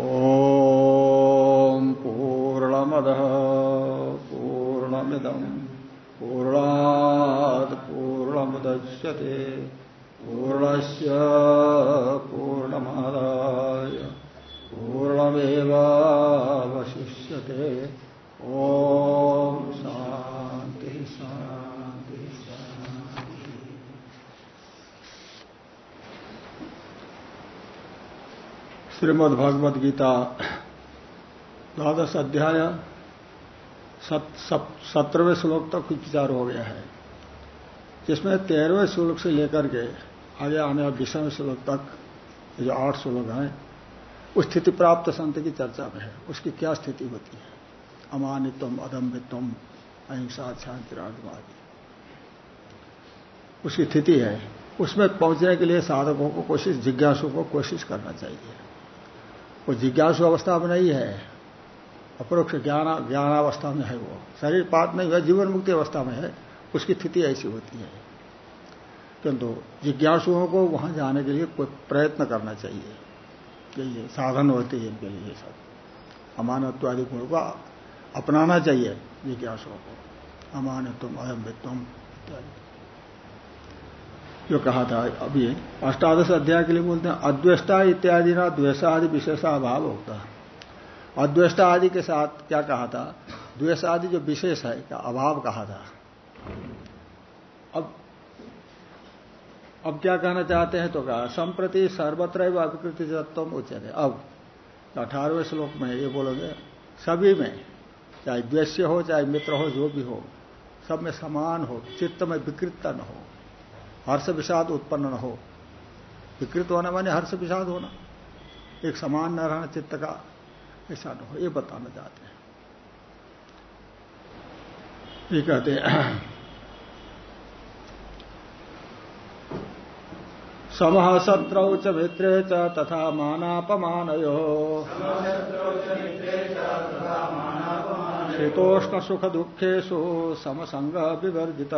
ॐ पूर्णमदः पूर्णमिदम् पूर्णात् पूर्णमुदच्यते पूर्णस्य पूर्णमादाय पूर्णमेवावशिष्यते ॐ शान्ति शान्ति शान्ति श्रीमद्भगवद गीता, द्वादश अध्याय सत्रहवें श्लोक तक कुछ विचार हो गया है। जिसमें तेरहवें श्लोक से लेकर के आगे आने वाले बीसवें श्लोक तक जो आठ श्लोक हैं, उस स्थिति प्राप्त संत की चर्चा में है। उसकी क्या स्थिति होती है? अमानित्वम, अदम्बित्वम, अहिंसा शांति राजवादी उसकी स्थिति है, उसमें पहुँचने के लिए साधकों को कोशिश, जिज्ञासु को कोशिश करना चाहिए। वो जिज्ञासु अवस्था में नहीं है। अपरोक्ष ज्ञान, ज्ञानावस्था में है वो। शरीर पात नहीं हुआ, जीवन मुक्ति अवस्था में है। उसकी स्थिति ऐसी होती है। किंतु जिज्ञासुओं को वहाँ जाने के लिए कोई प्रयत्न करना चाहिए। यही साधन होते हैं इनके लिए सब। अमानत्व आदि गुण को अपनाना चाहिए जिज्ञासुओं को। अमानत्व अयम्बित्वम इत्यादि। जो कहा था अभी अष्टादश अध्याय के लिए बोलते हैं, अद्वेष्टा इत्यादि ना द्वेषा आदि विशेषा अभाव होता अद्वेष्टा आदि के साथ क्या कहा था? द्वेष आदि जो विशेष है क्या अभाव कहा था। अब अब क्या कहना चाहते हैं तो कहा, संप्रति सर्वत्र अभिकृति तत्व उचित है अब, अठारहवें श्लोक में ये बोलोगे, सभी में, चाहे द्वेष्य हो, चाहे मित्र हो, जो भी हो, सब में समान हो, चित्त में विकृतता न हो। हर्ष विषाद उत्पन्न न हो। विकृत होना माने हर्ष विषाद होना। एक समान न रहना चित्त का ऐसा न हो, ये बताना चाहते हैं। ये कहते हैं समः शत्रौ च मित्रे च तथा मानापमानयो। शीतोष्ण सुख दुखेशु समसंग विवर्जित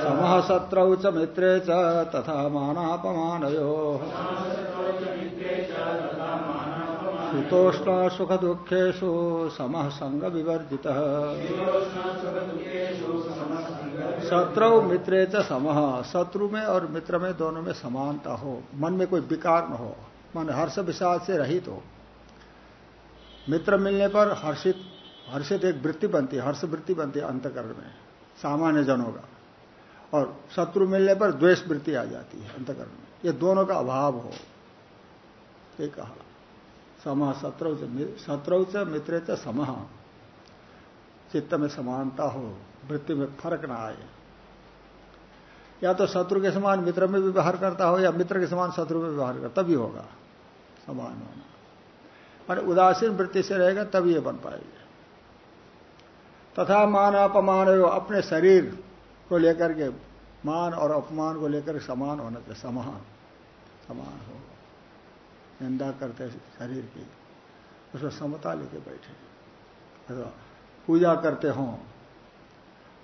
सम शत्रौ च मित्रे च तथा शीतोष्ण सुख दुखेशु समः संग विवर्जित शत्रु मित्रे च समह शत्रु में और मित्र में दोनों में समानता हो, मन में कोई विकार न हो। मन हर्ष विषाद से रहित हो। मित्र मिलने पर हर्षित हर्षित एक वृत्ति बनती है हर्ष वृत्ति बनती है अंतकरण में, सामान्य जनों का। और शत्रु मिलने पर द्वेष वृत्ति आ जाती है अंतकरण में। ये दोनों का अभाव हो। ये कहा। सम शत्रु शत्रु च मित्र च समह चित्त में समानता हो, वृत्ति में फ़र्क ना आए। या तो शत्रु के समान मित्र में व्यवहार करता हो या मित्र के समान शत्रु में व्यवहार करता भी होगा। समान होना। मान उदासीन वृत्ति से रहेगा तभी ये बन पाएगा। तथा मान अपमान अपने शरीर को लेकर के, मान और अपमान को लेकर समान होना चाहिए, समान समान हो। निंदा करते शरीर की, उसमें समता लेके बैठे। पूजा करते हों,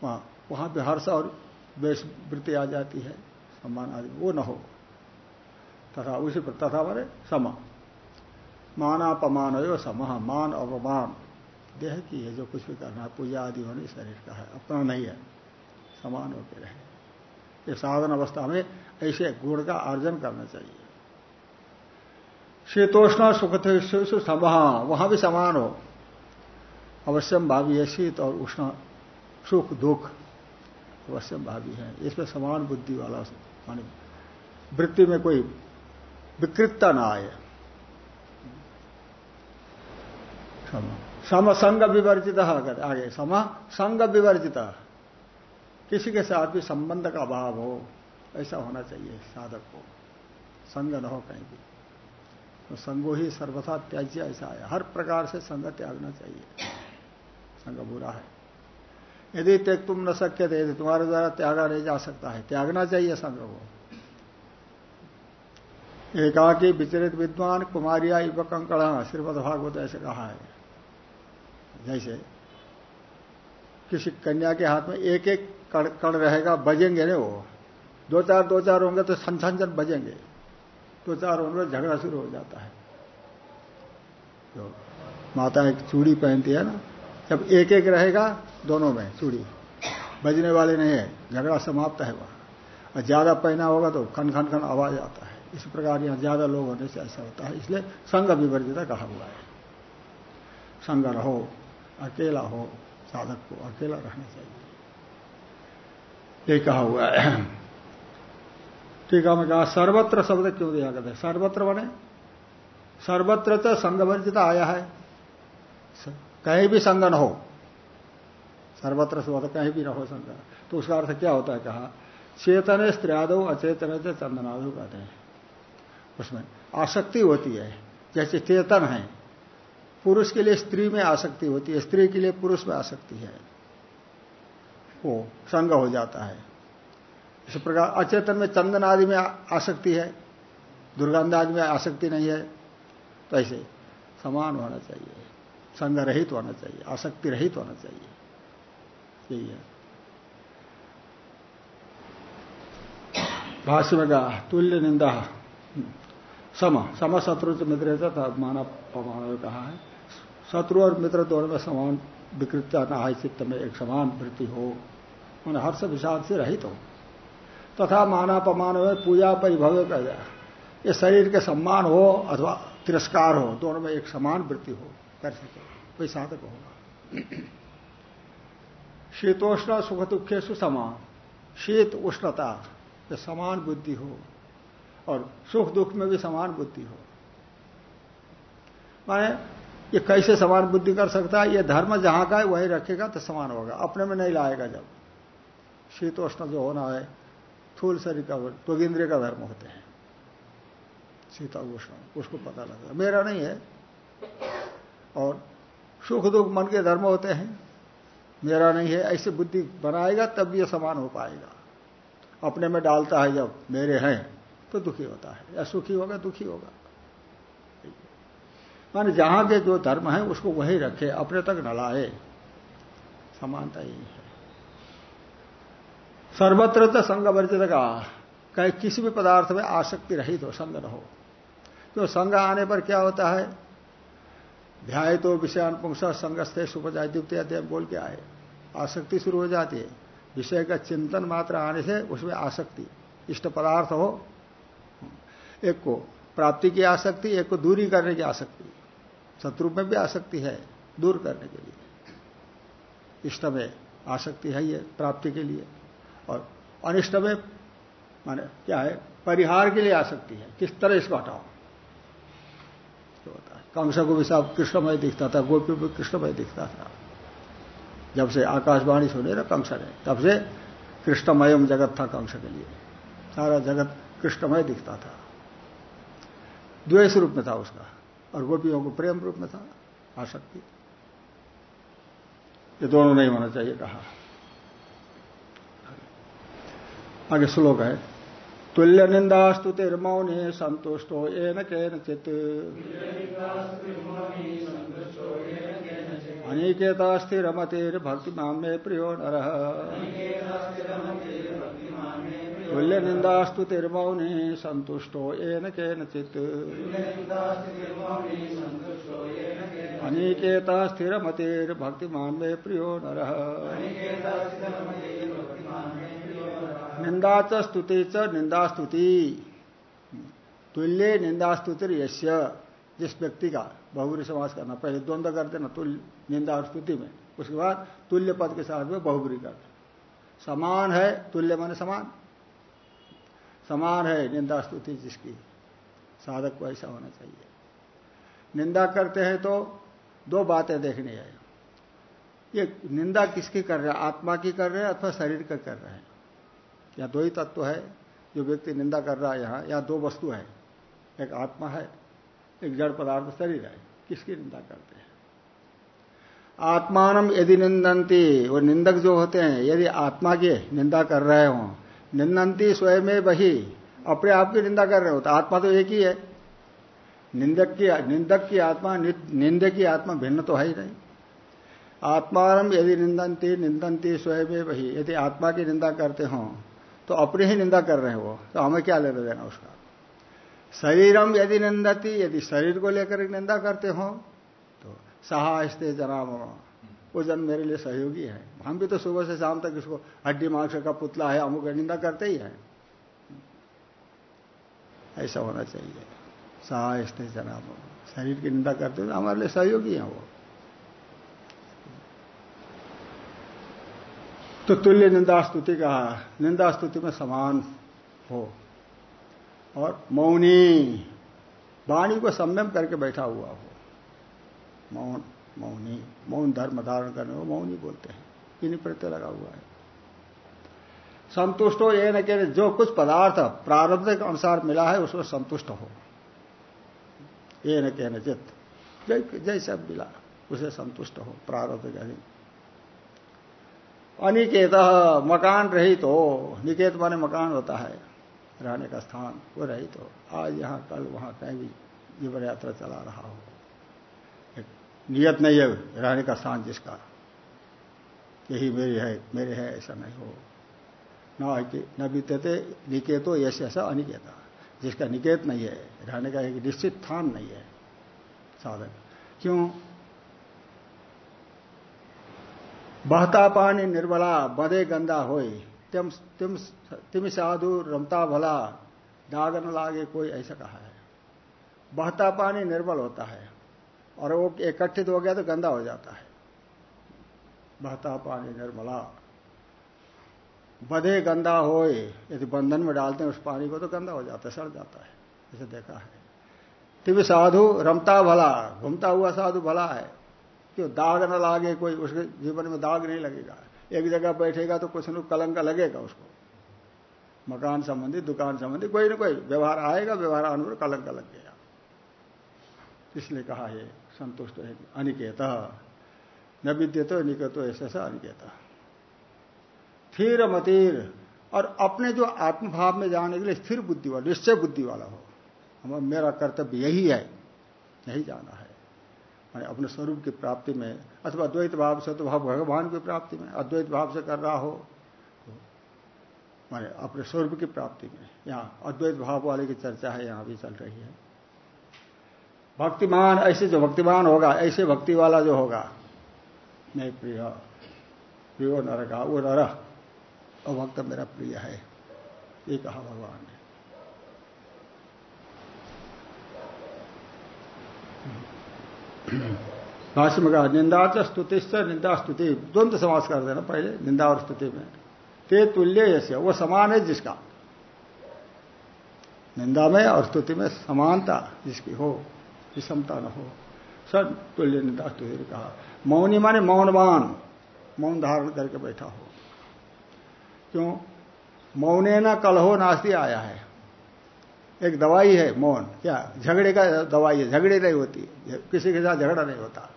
वहाँ वहाँ भी हर्ष और वेश वृत्ति आ जाती है, सम्मान आदि, वो न हो। तथा उसी पर, तथा मारे सम मानापमान हो सम, मान अपमान। देह की है जो कुछ भी करना है, पूजा आदि होने शरीर का है, अपना नहीं है। समान होकर रहे। ये साधन अवस्था में ऐसे गुण का अर्जन करना चाहिए। शीतोष्ण सुख सम, वहाँ भी समान हो। अवश्यम भावी है शीत और उष्ण, सुख, दुख अवश्य भावी है। इसमें समान बुद्धि वाला मानी, वृत्ति में कोई विकृतता ना आए। सम। संग विवर्जित आगे सम संग विवर्जित किसी के साथ भी संबंध का अभाव हो, ऐसा होना चाहिए साधक को। संग न हो कहीं भी। तो संगो ही सर्वथा त्याज्य ऐसा है। हर प्रकार से संग त्यागना चाहिए। संग बुरा है। यदि त्यक तुम न सक्य थे यदि तुम्हारे द्वारा त्यागा नहीं जा सकता है, त्यागना चाहिए संग को। एकाकी विचरित विद्वान कुमारिया युव कंकड़ा श्रीमद भागवत ऐसे कहा है। जैसे किसी कन्या के हाथ में एक एक कण रहेगा, बजेंगे ना वो। दो चार दो चार होंगे तो छन छन बजेंगे। तो चार होंगे झगड़ा शुरू हो जाता है। जो माता एक चूड़ी पहनती है ना, जब एक एक रहेगा, दोनों में चूड़ी। बजने वाले नहीं है, झगड़ा समाप्त है वहाँ। और ज़्यादा पहना होगा तो खन खन खन आवाज़ आता है। इस प्रकार यहाँ ज़्यादा लोग होने से ऐसा होता है, इसलिए संघ विवर्जिता कहा हुआ है। संग रहो। अकेला हो, साधक को अकेला रहना चाहिए। ये कहा हुआ है। ठीक है, मैं कहा, सर्वत्र शब्द क्यों दिया करते सर्वत्र बने सर्वत्र तो संगवर्जिता आया है। कहीं भी संग न हो। सर्वत्र से कहीं भी न हो संग। तो उसका अर्थ क्या होता है कहा? चेतन स्त्रियादो, अचेतने से चंदनादो कहते हैं। उसमें आसक्ति होती है, जैसे चेतन है। पुरुष के लिए स्त्री में आसक्ति होती है, स्त्री के लिए पुरुष में आसक्ति है। वो संग हो जाता है। इस प्रकार अचेतन में चंदन आदि में आसक्ति है, दुर्गंध आदि में आसक्ति नहीं है तो ऐसे समान होना चाहिए। संग रहित होना चाहिए, आसक्ति रहित होना चाहिए। यही है। भाष्य में कहा, तुल्य निंदा। सम सम शत्रु मित्र माना पमाण कहा है। शत्रु और मित्र दोनों में समान विकृत नहाय चित्त में एक समान वृत्ति हो मैंने हर्ष विषाद से रहित हो। तथा मानापमान में पूजा परिभव कर ये शरीर के सम्मान हो अथवा तिरस्कार हो, दोनों में एक समान वृत्ति हो, कर सके। कोई साधक होगा। शीतोष्ण सुख दुखे सुसमान शीत, उष्णता, ये समान बुद्धि हो, और सुख दुख में भी समान बुद्धि हो। माने ये कैसे समान बुद्धि कर सकता है? ये धर्म जहाँ का है, वही रखेगा तो समान होगा। अपने में नहीं लाएगा जब। शीतोष्ण जो होना है थूल शरीर का त्वगिंद्रिय का धर्म होते हैं। सीता उष्ण, उसको पता लगता मेरा नहीं है। और सुख दुख मन के धर्म होते हैं। मेरा नहीं है। ऐसे बुद्धि बनाएगा, तब ये समान हो पाएगा। अपने में डालता है जब मेरे हैं तो दुखी होता है। या सुखी होगा, दुखी होगा। माने जहाँ के जो धर्म है, उसको वही रखे, अपने तक न लाए। समानता यही है। सर्वत्र तो संग वर्जित का, कहीं किसी भी पदार्थ में आसक्ति रहित हो, संग न हो। तो संग आने पर क्या होता है? ध्याय तो विषय विषयानुपुंस संगस्थे अध्याय बोल के आए। आसक्ति शुरू हो जाती है। विषय का चिंतन मात्र आने से उसमें आसक्ति, इष्ट पदार्थ हो। एक को प्राप्ति की आसक्ति, एक को दूरी करने की आसक्ति। शत्रु में भी आसक्ति है, दूर करने के लिए। इष्ट में आसक्ति है ये, प्राप्ति के लिए। और अनिष्ट में, माने क्या है, परिहार के लिए आसक्ति है। किस तरह इसको हटाओ? तो होता है। कंस को भी साहब कृष्णमय दिखता था गोपी भी कृष्णमय दिखता था। जब से आकाशवाणी सुने ना कंस ने तब से कृष्णमयम जगत था कंस के लिए सारा जगत कृष्णमय दिखता था। द्वेष रूप में था उसका। और गोपियों को प्रेम रूप में था, आसक्ति। ये दोनों नहीं होना चाहिए, कहा। आगे श्लोक है, तुल्य निंदास्तुतिर्मौने संतुष्टो एन केन चित अनिकेता स्थिरमतेर भक्ति में प्रियो नर। तुल्य निंदास्तु निंदास्तुतिर्मौने संतुष्टो एन केन चित अनिकेता स्थिरमतेर भक्ति में प्रियो नर। निंदा च स्तुति च निंदा स्तुति तुल्य निंदा स्तुति यश्य जिस व्यक्ति का बहुबरी समास करना, पहले द्वंद्व करते ना, तुल्य निंदा और स्तुति में। उसके बाद तुल्य पद के साथ में बहुबरी करते। समान है, तुल्य माने समान। समान है, निंदा स्तुति जिसकी। साधक को ऐसा होना चाहिए। निंदा करते हैं तो दो बातें देखनी है ये निंदा किसकी कर रहे हैं? आत्मा की कर रहे हैं अथवा शरीर का कर रहे हैं? या दो ही तत्व है, जो व्यक्ति निंदा कर रहा है यहाँ, या दो वस्तु है? एक आत्मा है, एक जड़ पदार्थ शरीर है। किसकी निंदा करते हैं? आत्मान यदि निंदंती वो निंदक जो होते हैं, यदि आत्मा की निंदा कर रहे हो निंदंती स्वयं में वही अपने आप की निंदा कर रहे हो तो आत्मा तो एक ही है। निंदक की निंदक की आत्मा निंदक की आत्मा भिन्न तो है ही नहीं। आत्मान यदि निंदंती निंदंती स्वयं में वही यदि आत्मा की निंदा करते हो तो अपनी ही निंदा कर रहे हो तो हमें क्या लेना देना उसका? शरीरम यदि निंदती, यदि शरीर को लेकर निंदा करते हो तो सहायस्ते जनाम वो जन मेरे लिए सहयोगी है। हम भी तो सुबह से शाम तक इसको हड्डी मांस का पुतला है, अमुक निंदा करते ही है। ऐसा होना चाहिए। सहायस्ते जनाम शरीर की निंदा करते तो हमारे लिए सहयोगी है वो। तो तुल्य निंदा स्तुति कहा निंदा स्तुति में समान हो। और मौनी, वाणी को संयम करके बैठा हुआ हो। मौन मौनी, मौन धर्म धारण करने को मौनी बोलते हैं। इन्हीं प्रत्यय लगा हुआ है। संतुष्ट हो ये न कह जो कुछ पदार्थ प्रारब्ध के अनुसार मिला है, उसमें संतुष्ट हो। ये न कहने चित्त जैसा मिला, उसे संतुष्ट हो, प्रारब्ध के अधीन। अनिकेत, मकान रहित। हो निकेत माने मकान होता है, रहने का स्थान, वो रहित। हो आज यहाँ, कल वहाँ कहीं भी जीवन यात्रा चला रहा हो। नियत नहीं है, रहने का स्थान जिसका। यही मेरी है, मेरे है, ऐसा नहीं हो। न न बीतते, निकेतो ऐसे ऐसा अनिकेता। जिसका निकेत नहीं है, रहने का एक निश्चित स्थान नहीं है साधन क्यों? बहता पानी निर्मला बदे गंदा होई तिम तिम तिम साधु, रमता भला दाग न लागे कोई, ऐसा कहा है। बहता पानी निर्मल होता है। और वो इकट्ठित हो गया तो गंदा हो जाता है। बहता पानी निर्मला। बधे गंदा होए, यदि बंधन में डालते हैं उस पानी को तो गंदा हो जाता है, सड़ जाता है ऐसे देखा है। तिव साधु रमता भला, घूमता हुआ साधु भला है। क्यों दाग न लागे कोई, उसके जीवन में दाग नहीं लगेगा। एक जगह बैठेगा तो कुछ न कलंक लगेगा उसको। मकान संबंधी, दुकान संबंधी, कोई ना कोई व्यवहार आएगा, व्यवहार आने कलंक लग गया। इसलिए कहा है संतुष्ट है। अनिकेत। न विद्यतो निकतो ऐसा सा अनिकेत। स्थिर मतीर और अपने जो आत्मभाव में जाने के लिए स्थिर बुद्धि वाला, निश्चय बुद्धि वाला हो। हम मेरा कर्तव्य यही है। यही जाना है। मैंने अपने स्वरूप की प्राप्ति में, अथवा द्वैत भाव से तो भाव भगवान की प्राप्ति में, अद्वैत भाव से कर रहा हो। तो माने अपने स्वरूप की प्राप्ति में। यहाँ अद्वैत भाव वाले की चर्चा है, यहाँ भी चल रही है। भक्तिमान, ऐसे जो भक्तिमान होगा, ऐसे भक्ति वाला जो होगा। नहीं प्रिय, प्रियो नर का वो नर। और भक्त मेरा प्रिय है, ये कहा भगवान ने। भाष्य में कहा, निंदा स्तुति निंदा स्तुति, द्वंद्व समास कर देना पहले, निंदा और स्तुति में। ते तुल्य ऐसे वो समान है जिसका। निंदा में और स्तुति में समानता जिसकी हो। विषमता न हो। सब तुल्य निंदा स्तुति कहा। मौनी माने मौनवान। मौन धारण करके बैठा हो। क्यों? मौने न कलहो नास्ती आया है। एक दवाई है, मौन। क्या? झगड़े का दवाई है। झगड़े नहीं होती। किसी के साथ झगड़ा नहीं होता।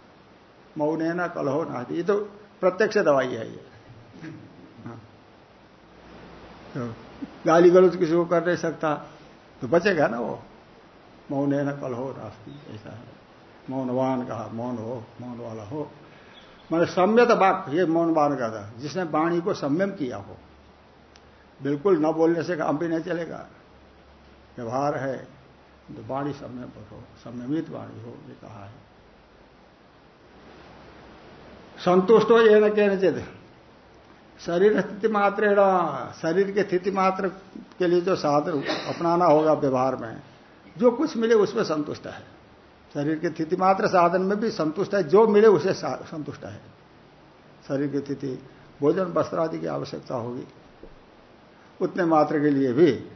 मौन ना कल हो ना ये तो प्रत्यक्ष दवाई है ये। हाँ। तो गाली गलौज किसी को कर नहीं सकता। तो बचेगा ना वो। मौन है ना कल हो नास्ती ऐसा है। मौनवान कहा, मौन हो, मौन वाला हो। मैंने सम्यत बाक ये मौनवान का था, जिसने वाणी को संयम किया हो। बिल्कुल न बोलने से काम भी नहीं चलेगा। व्यवहार है तो वाणी पर हो, संयमित वाणी हो, ये कहा है। संतुष्ट हो ये न कहने चाहिए शरीर स्थिति मात्र शरीर के स्थिति मात्र के लिए जो साधन अपनाना होगा व्यवहार में जो कुछ मिले उसमें संतुष्ट है। शरीर की स्थिति मात्र साधन में भी संतुष्ट है, जो मिले उसे संतुष्ट है। शरीर की स्थिति, भोजन, वस्त्र आदि की आवश्यकता होगी। उतने मात्र के लिए भी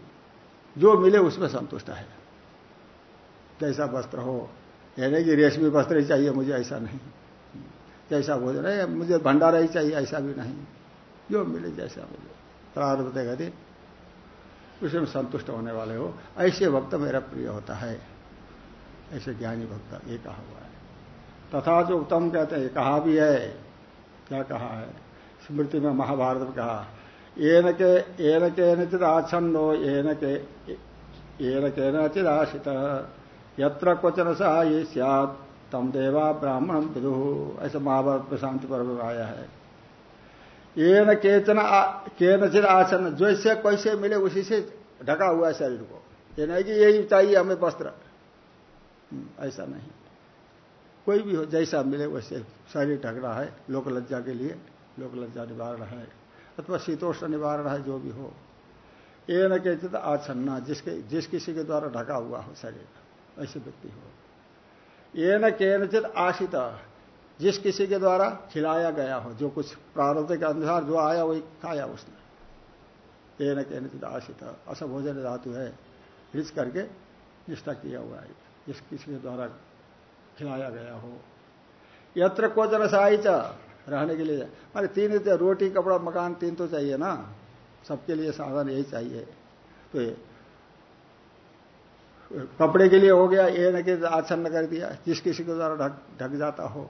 जो मिले उसमें संतुष्ट है। जैसा वस्त्र हो यह नहीं कि रेशमी वस्त्र ही चाहिए, मुझे ऐसा नहीं। जैसा भोजन है, मुझे भंडारा ही चाहिए, ऐसा भी नहीं। जो मिले जैसा मिले। प्रारब्ध गति उसमें संतुष्ट होने वाले हो। ऐसे भक्त मेरा प्रिय होता है। ऐसे ज्ञानी भक्त ये कहा हुआ है। तथा जो उत्तम कहते हैं कहा भी है। क्या कहा है? स्मृति में महाभारत में कहा एन के एन केनचित आच्छन्नो एन के एन केनचित आशित यत्र क्वचन सा ये सियात, तम देवा ब्राह्मण विदु। ऐसा महाभारत प्रशांति पर्व आया है। एन केचन केनचित आसन जैसे कैसे मिले उसी से ढका हुआ है शरीर को। ये नहीं कि यही चाहिए हमें वस्त्र। हम्म, ऐसा नहीं। कोई भी हो जैसा मिले वैसे शरीर ढक रहा है लोक लज्जा के लिए लोक लज्जा निवारण है अथवा शीतोष्ण निवारण है जो भी हो। ये न कहते आच्छन्ना जिसके जिस किसी के द्वारा ढका हुआ हो शरीर ऐसे व्यक्ति हो। ये न केनचित आशित जिस किसी के द्वारा खिलाया गया हो, जो कुछ प्रारब्ध के अनुसार जो आया, वही खाया उसने। ये न केनचित आशित असभोजन धातु है रिच करके निष्ठा किया हुआ है, जिस किसी के द्वारा खिलाया गया हो। यत्र को जनसाई रहने के लिए। मारे तीन रोटी, कपड़ा, मकान, तीन तो चाहिए ना। सबके लिए साधन यही चाहिए। तो ये, कपड़े के लिए हो गया, ये न कि आच्छन्न कर दिया, जिस किसी के द्वारा ढक ढक जाता हो।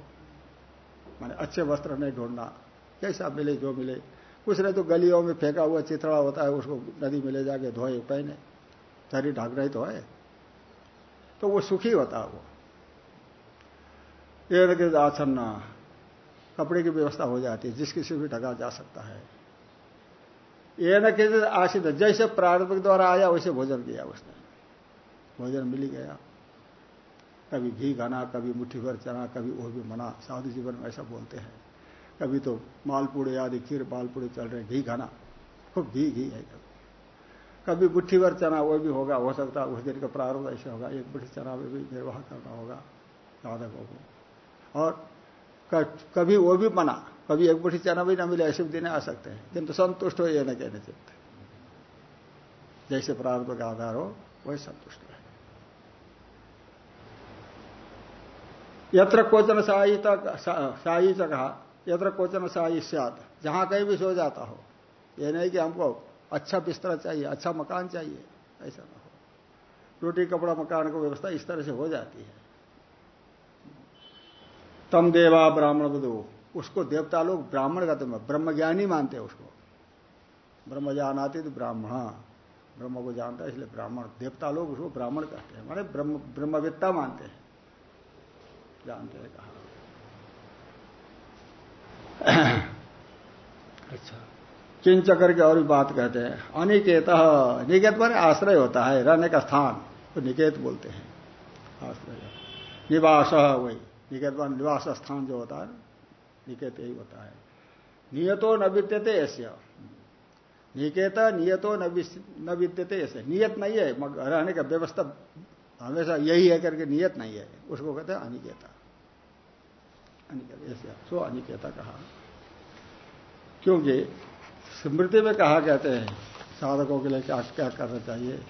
माने अच्छे वस्त्र नहीं ढूंढना। कैसा मिले जो मिले। कुछ नहीं तो गलियों में फेंका हुआ चितड़ा होता है, उसको नदी में ले जाके धोए पहने शरीर ढक रही तो है। तो वो सुखी होता है वो। ये न कि आच्छन्न कपड़े की व्यवस्था हो जाती है जिस किसी भी ढका जा सकता है। ये न कहते आशित जैसे प्रारंभ के द्वारा आया, वैसे भोजन किया उसने। भोजन मिल गया। कभी घी खाना, कभी मुट्ठी भर चना, कभी वो भी मना। साधु जीवन में ऐसा बोलते हैं। कभी तो मालपुड़े आदि खीर मालपुड़े चल रहे घी खाना। खूब घी घी है कभी। कभी मुट्ठी भर चना, वो भी होगा, हो सकता उस दिन का प्रारंभ ऐसे होगा। एक मुट्ठी चना में भी निर्वाह करना होगा, साधकों को। और कभी वो भी मना, कभी एक मुठी चना भी ना मिले, ऐसे भी दिन आ सकते हैं। किंतु संतुष्ट हो, ये न कहने चित्त जैसे प्रारंभ का आधार हो, वही संतुष्ट है यत्र क्वचन साई तक साई तक कहा यत्र क्वचन साई सात जहाँ कहीं भी सो जाता हो। ये नहीं कि हमको अच्छा बिस्तर चाहिए अच्छा मकान चाहिए, ऐसा ना हो। रोटी, कपड़ा, मकान की व्यवस्था इस तरह से हो जाती है। तम देवा ब्राह्मण बधु उसको देवता लोग ब्राह्मण का तुम ब्रह्म ज्ञानी मानते हैं उसको। ब्रह्म जानाते तो ब्राह्मण। ब्रह्म को जानता है, इसलिए ब्राह्मण, देवता लोग उसको ब्राह्मण कहते हैं। माने ब्रह्म, ब्रह्मविद्ता मानते हैं। जानते हैं कहा। अच्छा। किंच करके और भी बात कहते हैं। अनिकेत निकेत माने आश्रय होता है रहने का स्थान तो निकेत बोलते हैं। आश्रय। निवास वही। निकेत पर निवास स्थान जो होता है निकेत यही होता है। नियतो न विद्यते ऐसे। निकेत नियतो न विद्यते ऐसे। नियत नहीं है रहने का व्यवस्था हमेशा यही है करके नियत नहीं है। उसको कहते हैं अनिकेता। सो अनिकेता कहा। क्योंकि स्मृति में कहा कहते हैं, साधकों के लिए क्या क्या करना चाहिए?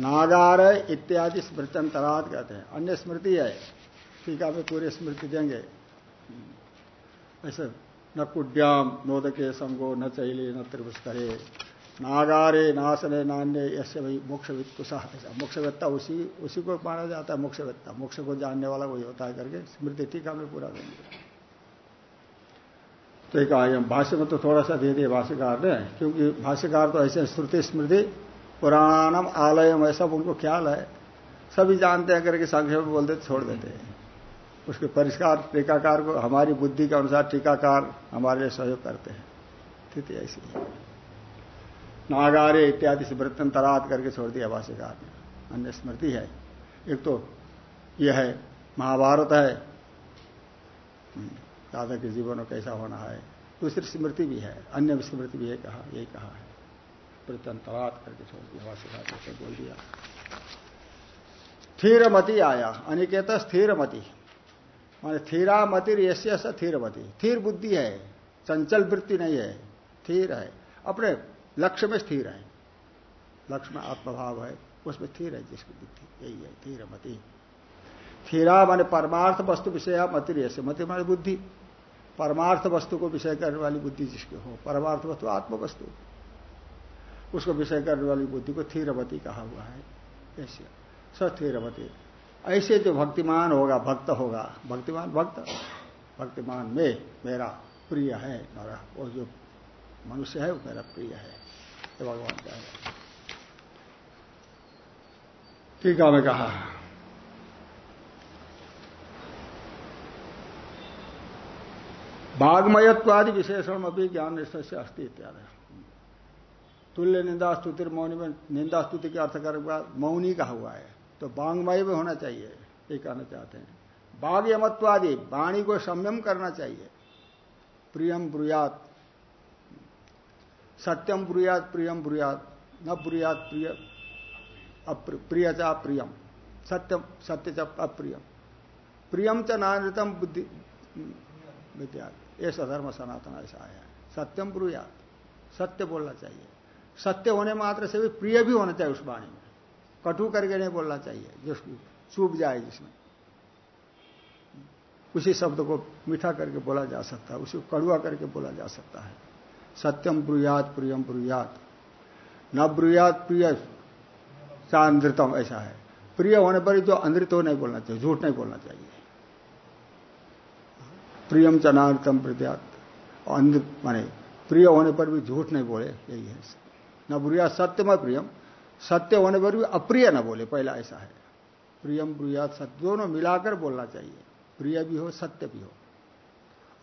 नागार इत्यादि स्मृतंतरात कहते हैं। अन्य स्मृति है टीका में पूरे स्मृति देंगे। ऐसे न कुड्याम, नोदके संगो, न चैली, न त्रिपुष्करे नागारे नासने नान्य ऐसे भाई मोक्षविद कुशा ऐसा मोक्षवेत्ता उसी उसी को माना जाता है मोक्षवेत्ता। मोक्ष को जानने वाला वही होता है करके स्मृति टीका में पूरा देंगे तो एक भाष्य में तो थोड़ा सा दे दिए भाष्यकार ने, क्योंकि भाष्यकार तो ऐसे श्रुति स्मृति, पुराणम, आलयम ऐसा उनको ख्याल है। सभी जानते हैं करके संक्षेप बोलते, छोड़ देते हैं। उसके परिष्कार, टीकाकार को, हमारी बुद्धि के अनुसार टीकाकार हमारे लिए सहयोग करते हैं। स्थिति ऐसी है। नागारे इत्यादि से वृत्तन तरात करके छोड़ दिया भाष्यकार ने। अन्य स्मृति है। एक तो यह है, महाभारत है। दादा के जीवन में कैसा होना है। दूसरी स्मृति भी है, अन्य स्मृति भी है कहा यही कहा है। वृत्तन तरात करके छोड़ दिया भाष्यकार ने बोल दिया। स्थिर आया, अनिकेत स्थिर मति माने थीरा मतिर यश्य मति थीर बुद्धि है, चंचल वृत्ति नहीं है, थीर है। अपने लक्ष्य में स्थिर है। लक्ष्य में आत्मभाव है, उसमें स्थिर है जिसकी बुद्धि। यही है थीर मति। थीरा माने परमार्थ वस्तु विषय मतिर यश्य मति माने बुद्धि। परमार्थ वस्तु को विषय करने वाली बुद्धि जिसकी हो, परमार्थ वस्तु, आत्म वस्तु। उसको विषय करने वाली बुद्धि को थीरमती कहा हुआ है। ऐसे सथीरमती ऐसे जो भक्तिमान होगा, भक्त होगा, भक्तिमान, भक्त, भक्तिमान में मेरा प्रिय है, मेरा, वो जो मनुष्य है वो मेरा प्रिय है। तो भगवान का है। टीका में कहा भागमयत्वादि विशेषण अभी ज्ञान निष्ठ से अस्थि इत्यादि। तुल्य निंदा स्तुति मौनी में निंदा स्तुति के अर्थ कर मौनी का हुआ है। तो बांगमय में होना चाहिए, ये कहना चाहते हैं। बाघ यमत्वादि वाणी को संयम करना चाहिए। प्रियम ब्रुयात। सत्यम ब्रुयात प्रियम ब्रुयात, न ब्रुयात, प्रिय प्रिय चा प्रियम सत्यम सत्य च अप्रियम प्रियम च नानृतम बुद्धि विद्या ये सधर्म सनातन, ऐसा आया है। सत्यम ब्रुयात। सत्य बोलना चाहिए। सत्य होने मात्र से भी प्रिय भी होना चाहिए उस वाणी में। कटु करके नहीं बोलना चाहिए। जिसकी चूप जाए जिसमें। उसी शब्द को मीठा करके बोला जा सकता है। उसी कड़ुआ करके बोला जा सकता है। सत्यम ब्रुयात, प्रियम ब्रुयात। न ब्रुयात, प्रिय चांद्रितम ऐसा है। प्रिय होने पर जो अंधित हो नहीं बोलना चाहिए, झूठ नहीं बोलना चाहिए। प्रियम चनातम प्रत्यात अंध, माने प्रिय होने पर भी झूठ नहीं बोले, यही है। न बुरिया सत्य में प्रियम। सत्य होने पर भी अप्रिय न बोले, पहला ऐसा है। प्रियम, ब्रुयात, सत्य, दोनों मिलाकर बोलना चाहिए। प्रिय भी हो, सत्य भी हो।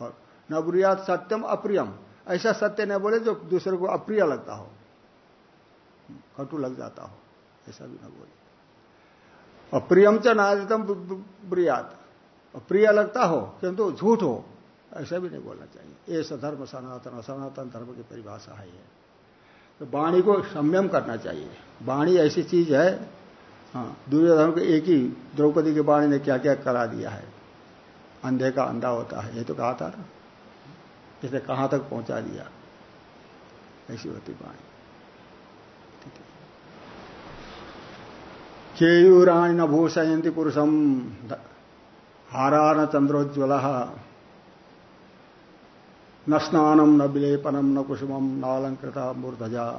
और न बुरियात, सत्यम, अप्रियम। ऐसा सत्य न बोले जो दूसरे को अप्रिय लगता हो। कटु लग जाता हो, ऐसा भी न बोले। और प्रियम च नादितम ब्रियात प्रिय लगता हो, किंतु झूठ हो, ऐसा भी नहीं बोलना चाहिए। ऐसा धर्म सनातन सनातन धर्म की परिभाषा है ये। तो वाणी को संयम करना चाहिए। वाणी ऐसी चीज़ है हाँ दुर्योधन को एक ही द्रौपदी की वाणी ने क्या क्या करा दिया है। अंधे का अंधा होता है, ये तो कहा था ना। इसे कहाँ तक पहुँचा दिया। ऐसी होती वाणी केयूराणी न भूषयंती पुरुषम। हारा न चंद्रोज्वल न स्नानम, न विलेपनम, न कुसुमम, न नालंकृता मूर्धजा।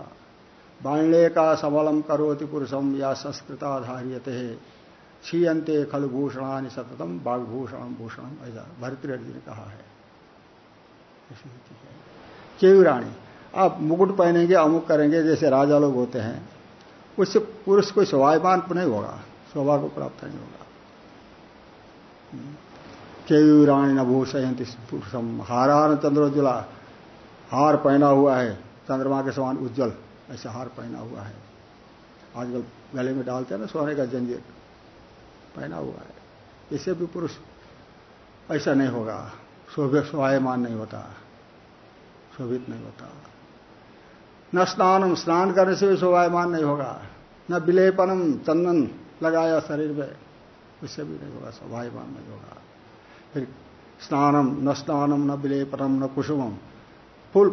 बाण्ये का सबलम करोति पुरुषम, या संस्कृताधार्यते क्षीयते खलु भूषणानि सततम बाघभूषणम भूषणम, ऐसा। भरतृहरि ने कहा है। केयू रानी, आप मुकुट पहनेंगे, अमुक करेंगे, जैसे राजा लोग होते हैं, उससे पुरुष कोई स्वभावमान नहीं होगा स्वभाव को प्राप्त नहीं होगा। केयूराणी न भूषयंती पुरुषम, हारान चंद्रोज्वला हार पहना हुआ है, चंद्रमा के समान उज्जवल, ऐसा हार पहना हुआ है। आजकल गले में डालते हैं ना सोने का जंजीर, पहना हुआ है, इससे भी पुरुष ऐसा नहीं होगा। शोभित शोभायमान नहीं होता, शोभित नहीं होता। न स्नान स्नान करने से भी शोभायमान नहीं होगा, न विलेपनम चंदन लगाया शरीर में, उससे भी नहीं होगा शोभायमान नहीं होगा। फिर स्नानम, न स्नानम, न विलेपनम, न कुसुमम, फूल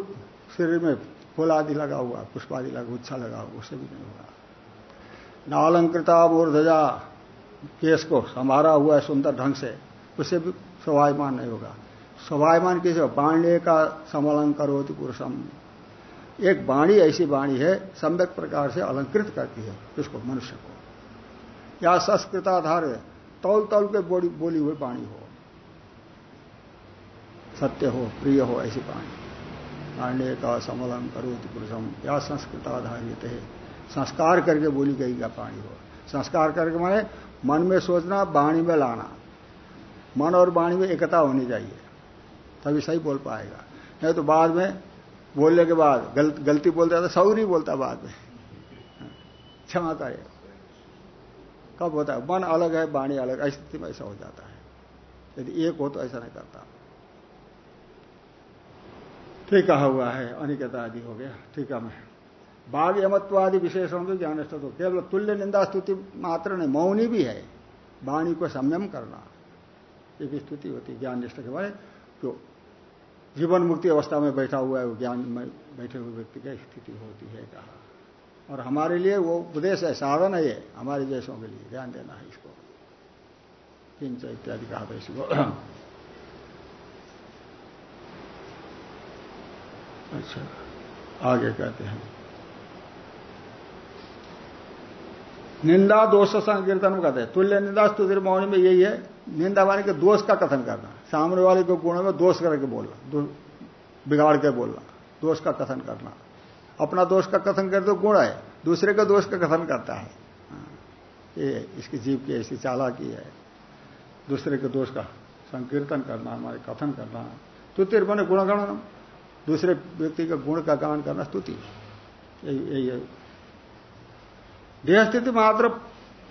शरीर में फूल आदि लगा हुआ, पुष्प आदि लगा, गुच्छा लगा हुआ, उससे भी नहीं होगा। नालंकृता मूर्धजा केस को संभारा हुआ है सुंदर ढंग से, उससे भी स्वाभायमान नहीं होगा। स्वाभायमान किसे बाण्य का समलंकर होती पुरुषम। एक बाणी ऐसी बाणी है, सम्यक प्रकार से अलंकृत करती है उसको मनुष्य को। या संस्कृताधार तौल तौल के बोली हुई बाणी हो। सत्य हो, प्रिय हो ऐसी वाणी पांडे का समलन करोति पुरुषम, या संस्कृत आधारित है। संस्कार करके बोली गई का पाणी हो? संस्कार करके माने मन में सोचना वाणी में लाना। मन और वाणी में एकता होनी चाहिए। तभी सही बोल पाएगा। नहीं तो बाद में बोलने के बाद गल, गलती बोलता तो सौरी बोलता बाद में। क्षमाता है कब होता है? मन अलग है वाणी अलग है स्थिति में ऐसा हो जाता है। यदि एक हो तो ऐसा नहीं करता। ठीक कहा हुआ है अनिकता आदि हो गया ठीक है मैं। बाघ यमत्वादि विशेषण तो ज्ञान तो केवल तुल्य निंदा स्तुति मात्र नहीं मौनी भी है। वाणी को संयम करना एक स्तुति होती है ज्ञान निष्ठ के बारे तो जीवन मुक्ति अवस्था में बैठा हुआ है, ज्ञान में बैठे हुए व्यक्ति की स्थिति होती है कहा। और हमारे लिए वो उपदेश है, साधन है ये, हमारे जैसों के लिए ध्यान देना है इसको। किंच इत्यादि कहा था इसको। अच्छा आगे कहते हैं। निंदा दोष संकीर्तन कहते हैं। तुल्य निंदा स्तुति मौनी में यही है। निंदा वाले के दोष का कथन करना। सामने वाले के गुणों में दोष करके बोलना बिगाड़ के बोलना दोष का कथन करना। अपना दोष का कथन कर तो गुण है दूसरे का दोष का कथन करता है। हाँ, ये इसकी जीव की ऐसी चालाकी है। दूसरे के दोष का संकीर्तन करना हमारे कथन करना तो तेरे बने गुणगणन। दूसरे व्यक्ति का गुण का गान करना स्तुति। यही है। देह स्थिति मात्र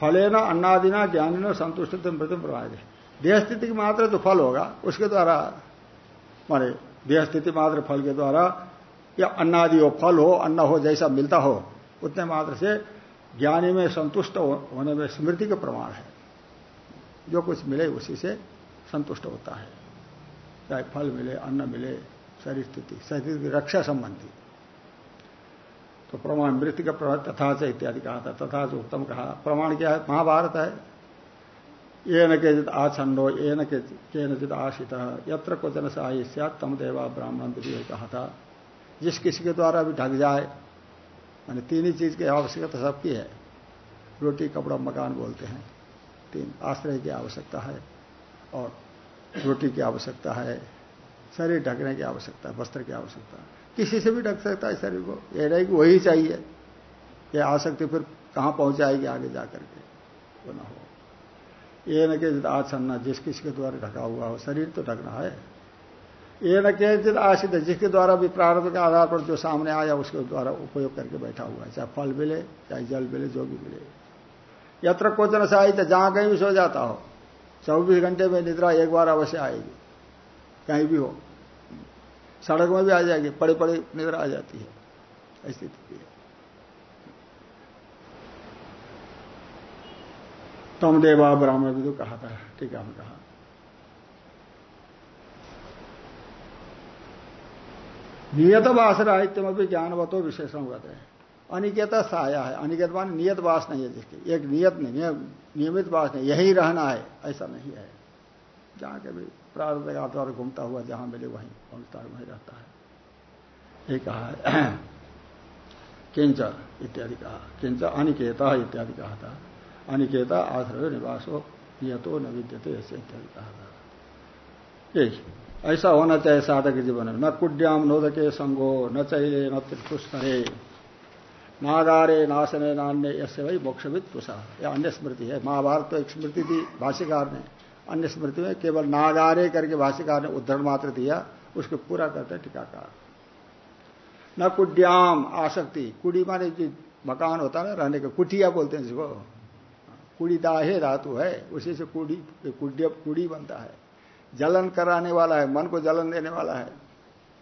फलेना अन्नादिना ज्ञानी न संतुष्ट मृत्यु प्रभावित देह स्थिति की मात्र जो फल होगा, उसके द्वारा, माने देह स्थिति मात्र फल के द्वारा, या अन्नादि हो, फल हो, अन्न हो, जैसा मिलता हो, उतने मात्र से ज्ञानी में संतुष्ट होने में स्मृति का प्रमाण है। जो कुछ मिले, उसी से संतुष्ट होता है। चाहे फल मिले, अन्न मिले, शरीर स्थिति, शरीर की रक्षा संबंधी। तो प्रमाण, मृत्यु का प्रमाण तथा से इत्यादि कहा था, तथा से उत्तम कहा। प्रमाण क्या है? महाभारत है। ये न के आछंडो ये न के नचित आशित। यत्र क्वचन से आई तम देवा ब्राह्मण कहा था। जिस किसी के द्वारा भी ढक जाए, मैंने तीन ही चीज़ की आवश्यकता सबकी है। रोटी, कपड़ा, मकान बोलते हैं। तीन, आश्रय की आवश्यकता है और रोटी की आवश्यकता है, शरीर ढकने की आवश्यकता है वस्त्र की आवश्यकता। है किसी से भी ढक सकता है शरीर को। ये नहीं कि वही चाहिए। ये आसक्ति फिर कहाँ पहुंचाएगी आगे जाकर के? वो ना हो। ये न के आच्छन्ना जिस किसी के द्वारा ढका हुआ हो, शरीर तो ढकना है। ये न के आशित जिसके द्वारा भी प्रारंभ के आधार पर जो सामने आया, उसके द्वारा उपयोग करके बैठा हुआ है, चाहे फल मिले, चाहे जल मिले, जो भी मिले। यत्र क्वेश्चन तो जहाँ कहीं भी सो जाता हो, चौबीस घंटे में निद्रा एक बार अवश्य आएगी। कहीं भी हो, सड़क में भी आ जाएगी पड़े पड़े निद्रा आ जाती है स्थिति तम देवा ब्राह्मण भी विदु कहा था ठीक है हमने कहा। नियत वास राहित्यम भी ज्ञानवतो विशेषण कहते हैं अनिकेत साया है। अनिकेत मान नियत वास नहीं है जिसकी। एक नियत नहीं है नियमित वास नहीं। यही रहना है, ऐसा नहीं है। जहाँ के भी प्रारंभ का द्वारा घूमता हुआ, जहाँ मिले वहीं पहुँचता है वहीं रहता है। ये कहा है। किंच इत्यादि कहा। किंच अनिकेता इत्यादि कहा था। अनिकेता आश्रय निवासो नियतो न विद्यते ऐसे इत्यादि कहा था। यही। ऐसा होना चाहिए साधक जीवन में। न कुड्याम नोदके संगो, न चैले, न त्रिपुष्करे। नागारे नाशने नान्य ऐसे वही मोक्षविद पुषा यह अन्य स्मृति है। महाभारत तो एक स्मृति थी भाष्यकार ने। अन्य स्मृति में केवल नागारे करके भाष्यकार ने उद्धरण मात्र दिया, उसको पूरा करते टीकाकार। न कुड्याम आसक्ति। कुड़ी माने जो मकान होता है ना, रहने का कुटिया बोलते हैं जिसको। कुड़ी दाहे धातु है, उसी से कुड़ी कुड़ी बनता है। जलन कराने वाला है, मन को जलन देने वाला है,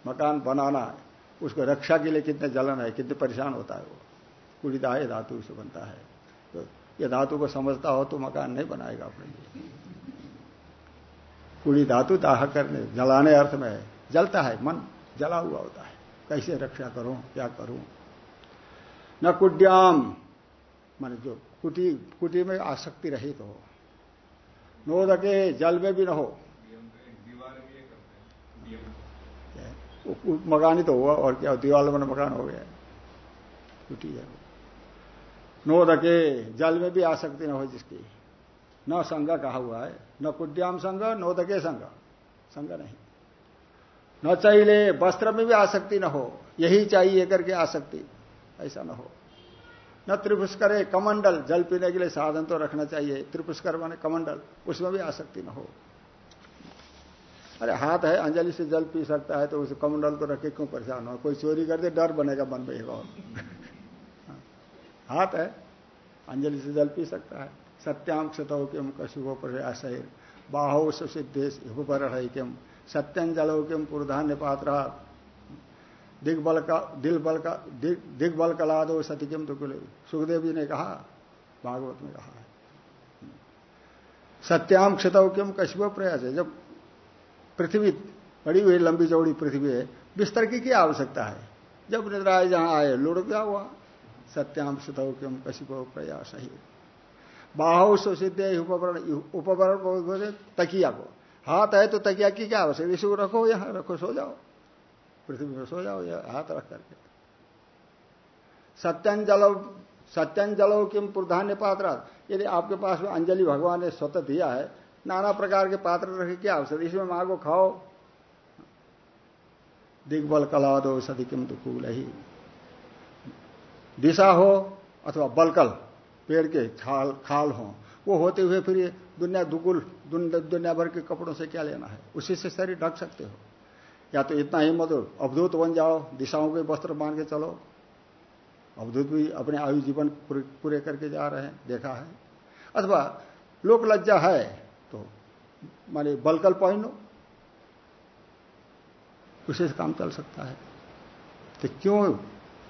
मकान बनाना है, उसको रक्षा के लिए कितने जलन है, कितने परेशान होता है वो। कुड़ी दाहे धातु से बनता है। तो ये धातु को समझता हो तो मकान नहीं बनाएगा अपने लिए। कुड़ी धातु दाह करने, जलाने अर्थ में जलता है, मन जला हुआ होता है। कैसे रक्षा करूँ, क्या करूँ? न कुड्याम, मान जो कुटी कुटी में आसक्ति रहित हो नोदके जल में भी न हो। मकान ही तो हुआ, और क्या दीवार में मकान हो गया। कुटी है नोदके जल में भी आसक्ति सकती न हो जिसकी। न संग कहा हुआ है। न कुड्याम संग, नोदके संग। संग नहीं। न चाहिए वस्त्र में भी आसक्ति न हो। यही चाहिए करके आसक्ति। ऐसा न हो। न त्रिपुष्कर कमंडल, जल पीने के लिए साधन तो रखना चाहिए। त्रिपुष्कर माने कमंडल, उसमें भी आसक्ति न हो। अरे हाथ है, अंजलि से जल पी सकता है तो उसे कमंडल को रखे, क्यों परेशान हो? कोई चोरी कर दे, डर बनेगा मन में और हाथ है, अंजलि से जल पी सकता है। सत्याम क्षतो किम कशुभो पर बाहो सुसिद्धेश है किम सत्यं जलो किम पुरधान्य पात्र दिग्बल का दिल बल का दिग्बल कला दो सती किम तो सुखदेव जी ने कहा, भागवत में कहा सत्याम क्षतो किम कशुभ प्रयास। है जब पृथ्वी बड़ी हुई लंबी चौड़ी पृथ्वी है, बिस्तर की क्या आवश्यकता है? जब निद्राए जहाँ आए लुड़ गया हुआ? सत्याम सुतौ क्यों कसी को प्रयास। ही बाहु सुसिद्ध उपवरण उपकरण तकिया को। हाथ है तो तकिया की क्या आवश्यक इसी रखो, यहाँ रखो, सो जाओ। पृथ्वी में सो जाओ हाथ रख करके। सत्यंजलो सत्यंजलो किम प्रधान्य पात्र? यदि आपके पास में अंजलि भगवान ने स्वतः दिया है, नाना प्रकार के पात्र रखे क्या अवसर? इसमें मांगो खाओ। दिग्बल कला दो सदी किम तो कूल ही दिशा हो अथवा बलकल, पेड़ के खाल खाल हो, वो होते हुए फिर ये दुनिया दुगुल दुनिया भर के कपड़ों से क्या लेना है? उसी से शरीर ढक सकते हो। या तो इतना ही हो अवधूत बन जाओ, दिशाओं के वस्त्र मान के चलो। अवधूत भी अपने आयु जीवन पूरे करके जा रहे हैं, देखा है। अथवा लोक लज्जा है तो माने बलकल पहनो उसे काम चल सकता है। तो क्यों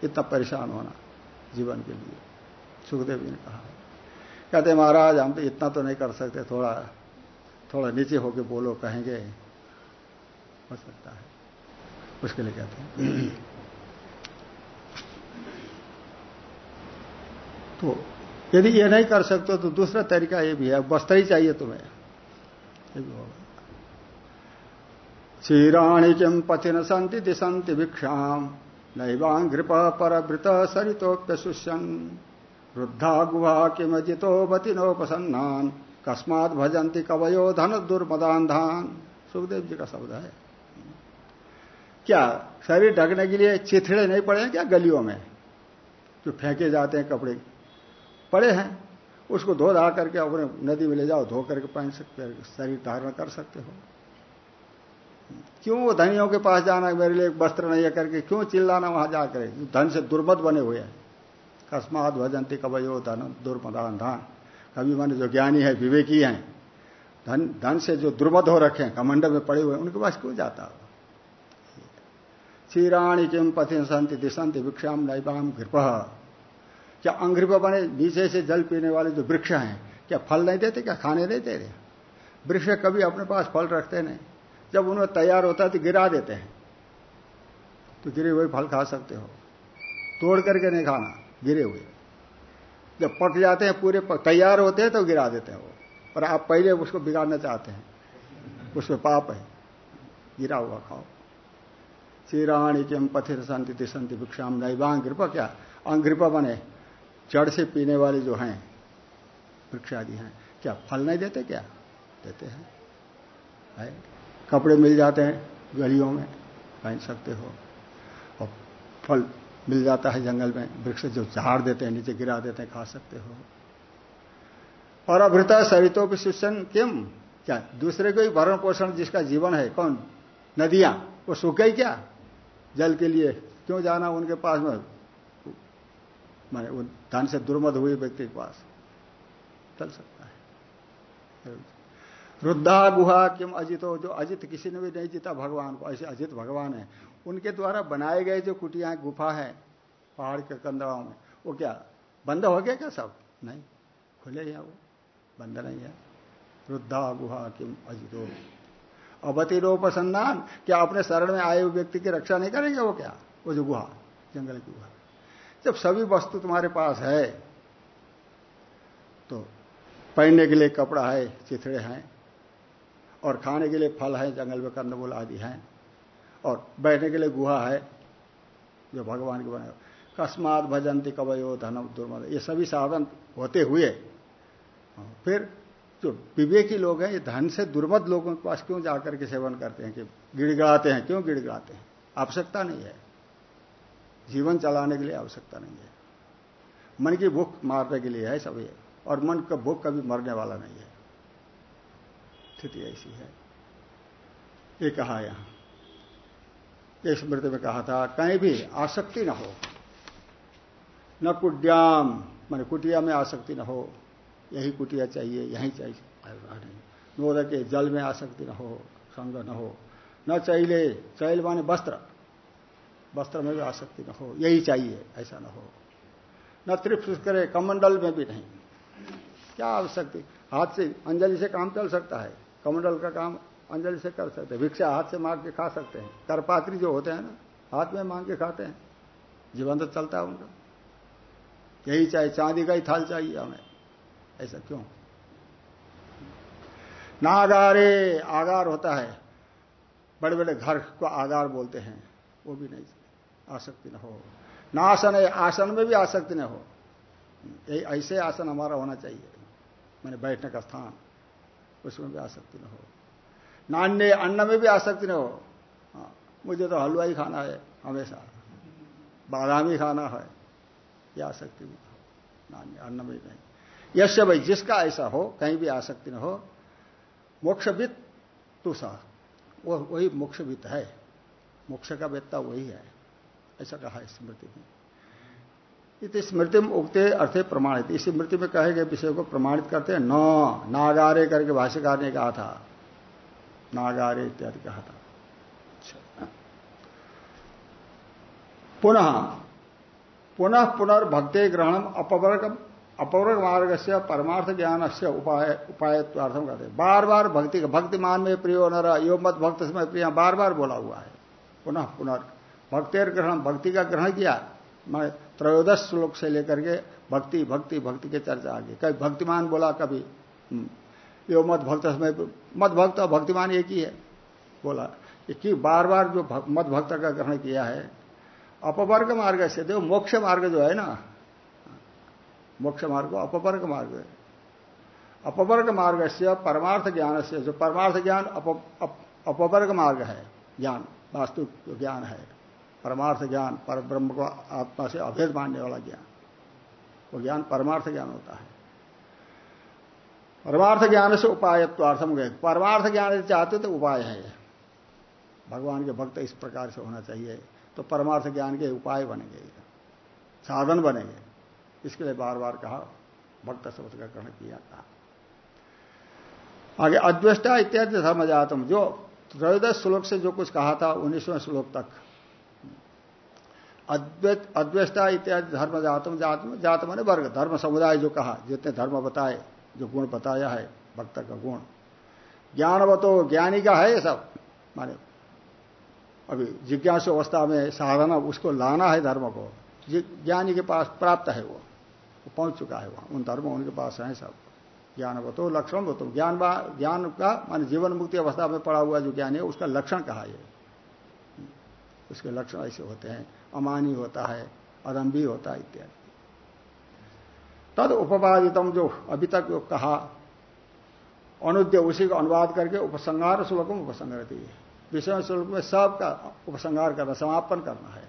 इतना परेशान होना जीवन के लिए? सुखदेव जी ने कहा। है कहते महाराज, हम तो इतना तो नहीं कर सकते, थोड़ा थोड़ा नीचे होके बोलो, कहेंगे। हो सकता है। उसके लिए कहते हैं। तो यदि ये नहीं कर सकते तो दूसरा तरीका ये भी है वस्त्र ही चाहिए तुम्हें। ये भी होगा। क्षीराणि किम पथिन संति दिशंति भिक्षाम नैवांग्रिप परभृत सरितोप्य सुष्यन वृद्धा गुहा किमजितो बतिनोपसन्नान कस्मात भजंती कवयो धन दुर्मदान सुखदेव जी का शब्द है। क्या? शरीर ढकने के लिए चिथड़े नहीं पड़े हैं क्या गलियों में? जो फेंके जाते हैं कपड़े। पड़े हैं। उसको धो धा करके अपने नदी में ले जाओ, धो करके पहन सकते शरीर धारण कर सकते हो। क्यों वो धनियों के पास जाना मेरे लिए वस्त्र नहीं है करके क्यों चिल्लाना वहाँ जाकर? धन से दुर्मत बने हुए हैं। कस्मात भजंती कवयो धन दुर्मदान धान कभी माने जो ज्ञानी है, विवेकी हैं, धन धन से जो दुर्मद हो रखे हैं कमंड में पड़े हुए उनके पास क्यों जाता? हो क्षीराणी किम पथि संति दिशंति भिक्षाम नैबाम घृप। क्या अंग्रिप बने, नीचे से जल पीने वाले जो वृक्ष हैं, क्या फल नहीं देते, क्या खाने नहीं देते? वृक्ष कभी अपने पास फल रखते नहीं। जब उन्हें तैयार होता है तो गिरा देते हैं। तो गिरे हुए फल खा सकते हो। तोड़ करके नहीं खाना, गिरे हुए। जब पक जाते हैं, पूरे तैयार होते हैं तो गिरा देते हैं वो। पर आप पहले उसको बिगाड़ना चाहते हैं। उसमें पाप है। गिरा हुआ खाओ। श्रीराणी के पथिर संति दिशंति भिक्षाम नैवांग्रिप क्या? अंग्रिप बने। जड़ से पीने वाले जो हैं वृक्ष आदि हैं, क्या फल नहीं देते क्या? देते हैं। है? कपड़े मिल जाते हैं गलियों में, पहन सकते हो। और फल मिल जाता है जंगल में, वृक्ष जो झाड़ देते हैं, नीचे गिरा देते हैं, खा सकते हो। और अभृता सरितो की? शिक्षण किम क्या दूसरे को ही भरण पोषण जिसका जीवन है? कौन? नदियाँ। वो सूख गई क्या? जल के लिए क्यों जाना उनके पास में? वो धन से दुर्मद हुए व्यक्ति के पास। चल सकता है। रुद्धा गुहा किम अजितो, जो अजित किसी ने भी नहीं जीता, भगवान को। ऐसे अजित भगवान है। उनके द्वारा बनाए गए जो कुटिया, गुफा है, पहाड़ के कंदड़ाओं में, वो क्या, बंद हो गया क्या सब? नहीं। खुले हैं वो। बंद नहीं है। रुद्धा गुहा किम अजितो। अवतिरोपसंधान, क्या अपने शरण में आए हुए व्यक्ति की रक्षा नहीं करेंगे वो क्या? वो जो गुहा, जंगल की गुहा। जब सभी वस्तु तुम्हारे पास है तो पहनने के लिए कपड़ा है, चिथड़े हैं, और खाने के लिए फल है, जंगल में कंदमूल आदि हैं, और बैठने के लिए गुहा है, जो भगवान के बने कस्मात भजंती कवयो धनम दुर्मद ये सभी साधन होते हुए फिर जो विवेकी लोग हैं, ये धन से दुर्मद लोगों के पास क्यों जाकर के सेवन करते हैं कि गिड़गिड़ाते हैं? क्यों गिड़गड़ाते हैं? आवश्यकता नहीं है। जीवन चलाने के लिए आवश्यकता नहीं है। मन की भूख मारने के लिए है सब ये, और मन का भूख कभी मरने वाला नहीं है। स्थिति ऐसी है। ये कहा यहाँ। एक स्मृति में कहा था, कहीं भी आसक्ति ना हो, न कुड्याम मान कुटिया में आसक्ति ना हो यही कुटिया चाहिए, यही चाहिए। नोद के जल में आसक्ति न हो, संग न हो। न चैले, चैल माने वस्त्र। वस्त्र में भी आसक्ति न हो, यही चाहिए, ऐसा न हो। न तृप्त करे, कमंडल में भी नहीं। क्या आवश्यकता हाथ से अंजलि से काम चल सकता है। कमंडल का काम अंजलि से कर सकते हैं। भिक्षा हाथ से मांग के खा सकते हैं। करपात्री जो होते हैं ना, हाथ में मांग के खाते हैं। जीवन तो चलता है उनका। यही चाहिए चांदी का ही थाल चाहिए हमें। ऐसा क्यों? नागारे आगार होता है। बड़े बड़े घर को आगार बोलते हैं। वो भी नहीं आसक्ति न हो। नासन है आसन में भी आसक्ति न हो। ऐसे आसन हमारा होना चाहिए। मैंने बैठने का स्थान उसमें भी आसक्ति न हो। नान्य अन्न में भी आसक्ति न हो। हाँ, मुझे तो हलवा ही खाना है हमेशा। बादाम ही खाना है यह आसक्ति भी नान्य अन्न में नहीं। यश भाई, जिसका ऐसा हो, कहीं भी आसक्ति न हो, मोक्षवित तुषा वो, वही मोक्षवित है। मोक्ष का वेत्ता वही है। ऐसा कहा है स्मृति में। इस स्मृति में उगते अर्थे प्रमाणित। इस स्मृति में कहे गए विषय को प्रमाणित करते हैं। न, नागारे करके भाष्यकार ने कहा था। नागारे इत्यादि कहा था। पुनः पुनः पुनर्भक्ति ग्रहणम अपवर्ग अपवर्ग मार्ग से परमार्थ ज्ञान से उपाय उपायत्वार्थम कहते बार बार भक्ति भक्तिमान में प्रिय न यो मत भक्त समय प्रिय बार बार बोला हुआ है। पुनः पुनर् भक्तिर ग्रहण भक्ति का ग्रहण किया मैं त्रयोदश श्लोक से लेकर के भक्ति भक्ति भक्ति के चर्चा आगे। कभी भक्तिमान बोला कभी हम्म, यो मत भक्त समय मत भक्त भक्तिमान एक ही है बोला। कि बार बार जो मत भक्त का ग्रहण किया है अपवर्ग मार्ग से देखो मोक्ष मार्ग जो है ना मोक्ष मार्ग अपवर्ग मार्ग है। अपवर्ग मार्ग से परमार्थ ज्ञान से जो परमार्थ ज्ञान अप, अप, अपवर्ग मार्ग है ज्ञान वास्तु ज्ञान है। परमार्थ ज्ञान पर ब्रह्म को आत्मा से अभेद मानने वाला ज्ञान। वो ज्ञान परमार्थ ज्ञान होता है। परमार्थ ज्ञान से उपायत्वार्थम गए। परमार्थ ज्ञान चाहते तो उपाय है। भगवान के भक्त इस प्रकार से होना चाहिए तो परमार्थ ज्ञान के उपाय बनेंगे साधन बनेंगे इसके लिए बार बार कहा, भक्त शब्द का ग्रहण किया कहा आगे, अद्वेष्टा इत्यादि धर्म जातम जो त्रयोदश श्लोक से जो कुछ कहा था, उन्नीसवें श्लोक तक। अद्वेष्टा इत्यादि धर्म जातम जात जात माने वर्ग, धर्म समुदाय जो कहा, जितने धर्म बताए, जो गुण बताया है, भक्त का गुण। ज्ञानवतो ज्ञानी का है ये सब, माने अभी जिज्ञासु अवस्था में साधना, उसको लाना है धर्म को ज्ञानी के पास प्राप्त है वो। वो पहुँच चुका है वहाँ। उन धर्म उनके पास है सब। ज्ञान वो तो लक्षण वो तो ज्ञान ज्ञान का मान जीवन मुक्ति अवस्था में पड़ा हुआ जो ज्ञान है, उसका लक्षण कहा ये उसके लक्षण ऐसे होते हैं। अमानी होता है अदम्भी होता है, इत्यादि। तद उपवादितम जो अभी तक जो कहा, अनुद्य उसी को अनुवाद करके उपसंहार श्लोकम उपसंगति विषय श्लोक में सबका उपसंहार करना, समापन करना है।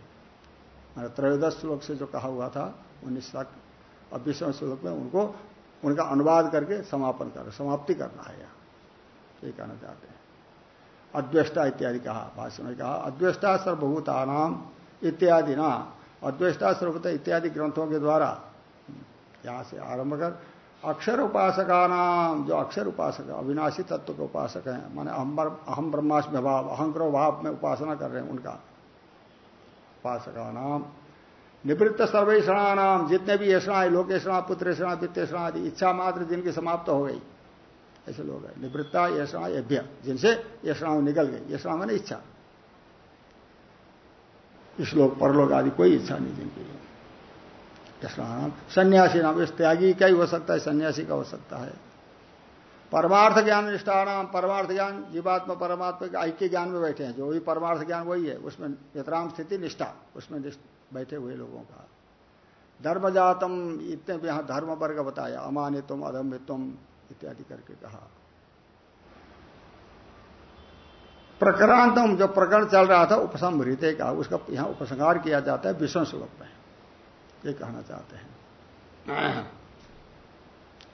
मैंने त्रयोदश श्लोक से जो कहा हुआ था, उन्नीस तक अब विषय श्लोक में उनको, उनका अनुवाद करके समापन कर, समाप्ति करना है यहाँ। ये कहना चाहते हैं। अद्वेष्टा इत्यादि कहा, भाष्य में कहा, अद्वेष्टा सर्वभूता नाम इत्यादि ना अद्वेष्टा सर्वभूत इत्यादि ग्रंथों के द्वारा, यहाँ से आरंभ कर, अक्षर उपासका नाम जो अक्षर उपासक, अविनाशी तत्व के उपासक हैं, माने अहम ब्रह्मास्म भाव अहंग्रह भाव में उपासना कर रहे हैं उनका। उपासका नाम निवृत्त सर्वेषणा नाम जितने भी ऐसा लोकेशणा पुत्रेषणा वित्तेषणा आदि, इच्छा मात्र जिनकी समाप्त हो गई। ऐसे लोग हैं। निवृत्ता, ऐसा यभ्य जिनसे यशणाओं निकल गई। यशणा मैंने इच्छा। इस लोग परलोक आदि कोई इच्छा नहीं जिनकी यशणाम सन्यासी नाम इस त्यागी का ही हो सकता है, सन्यासी का हो सकता है। परमार्थ ज्ञान निष्ठानाम, परमार्थ ज्ञान, जीवात्मा, परमात्मा के ऐक्य ज्ञान में बैठे हैं। जो भी परमार्थ ज्ञान वही है, उसमें वितराम स्थिति, निष्ठा, उसमें बैठे हुए लोगों का। धर्म जातम इतने यहाँ धर्म वर्ग बताया अमानितम अधमित्वम इत्यादि करके कहा। प्रकरांतम जो प्रकरण चल रहा था उपसंहृत का, उसका यहाँ उपसंहार किया जाता है विष्णु श्लोक में। ये कहना चाहते हैं।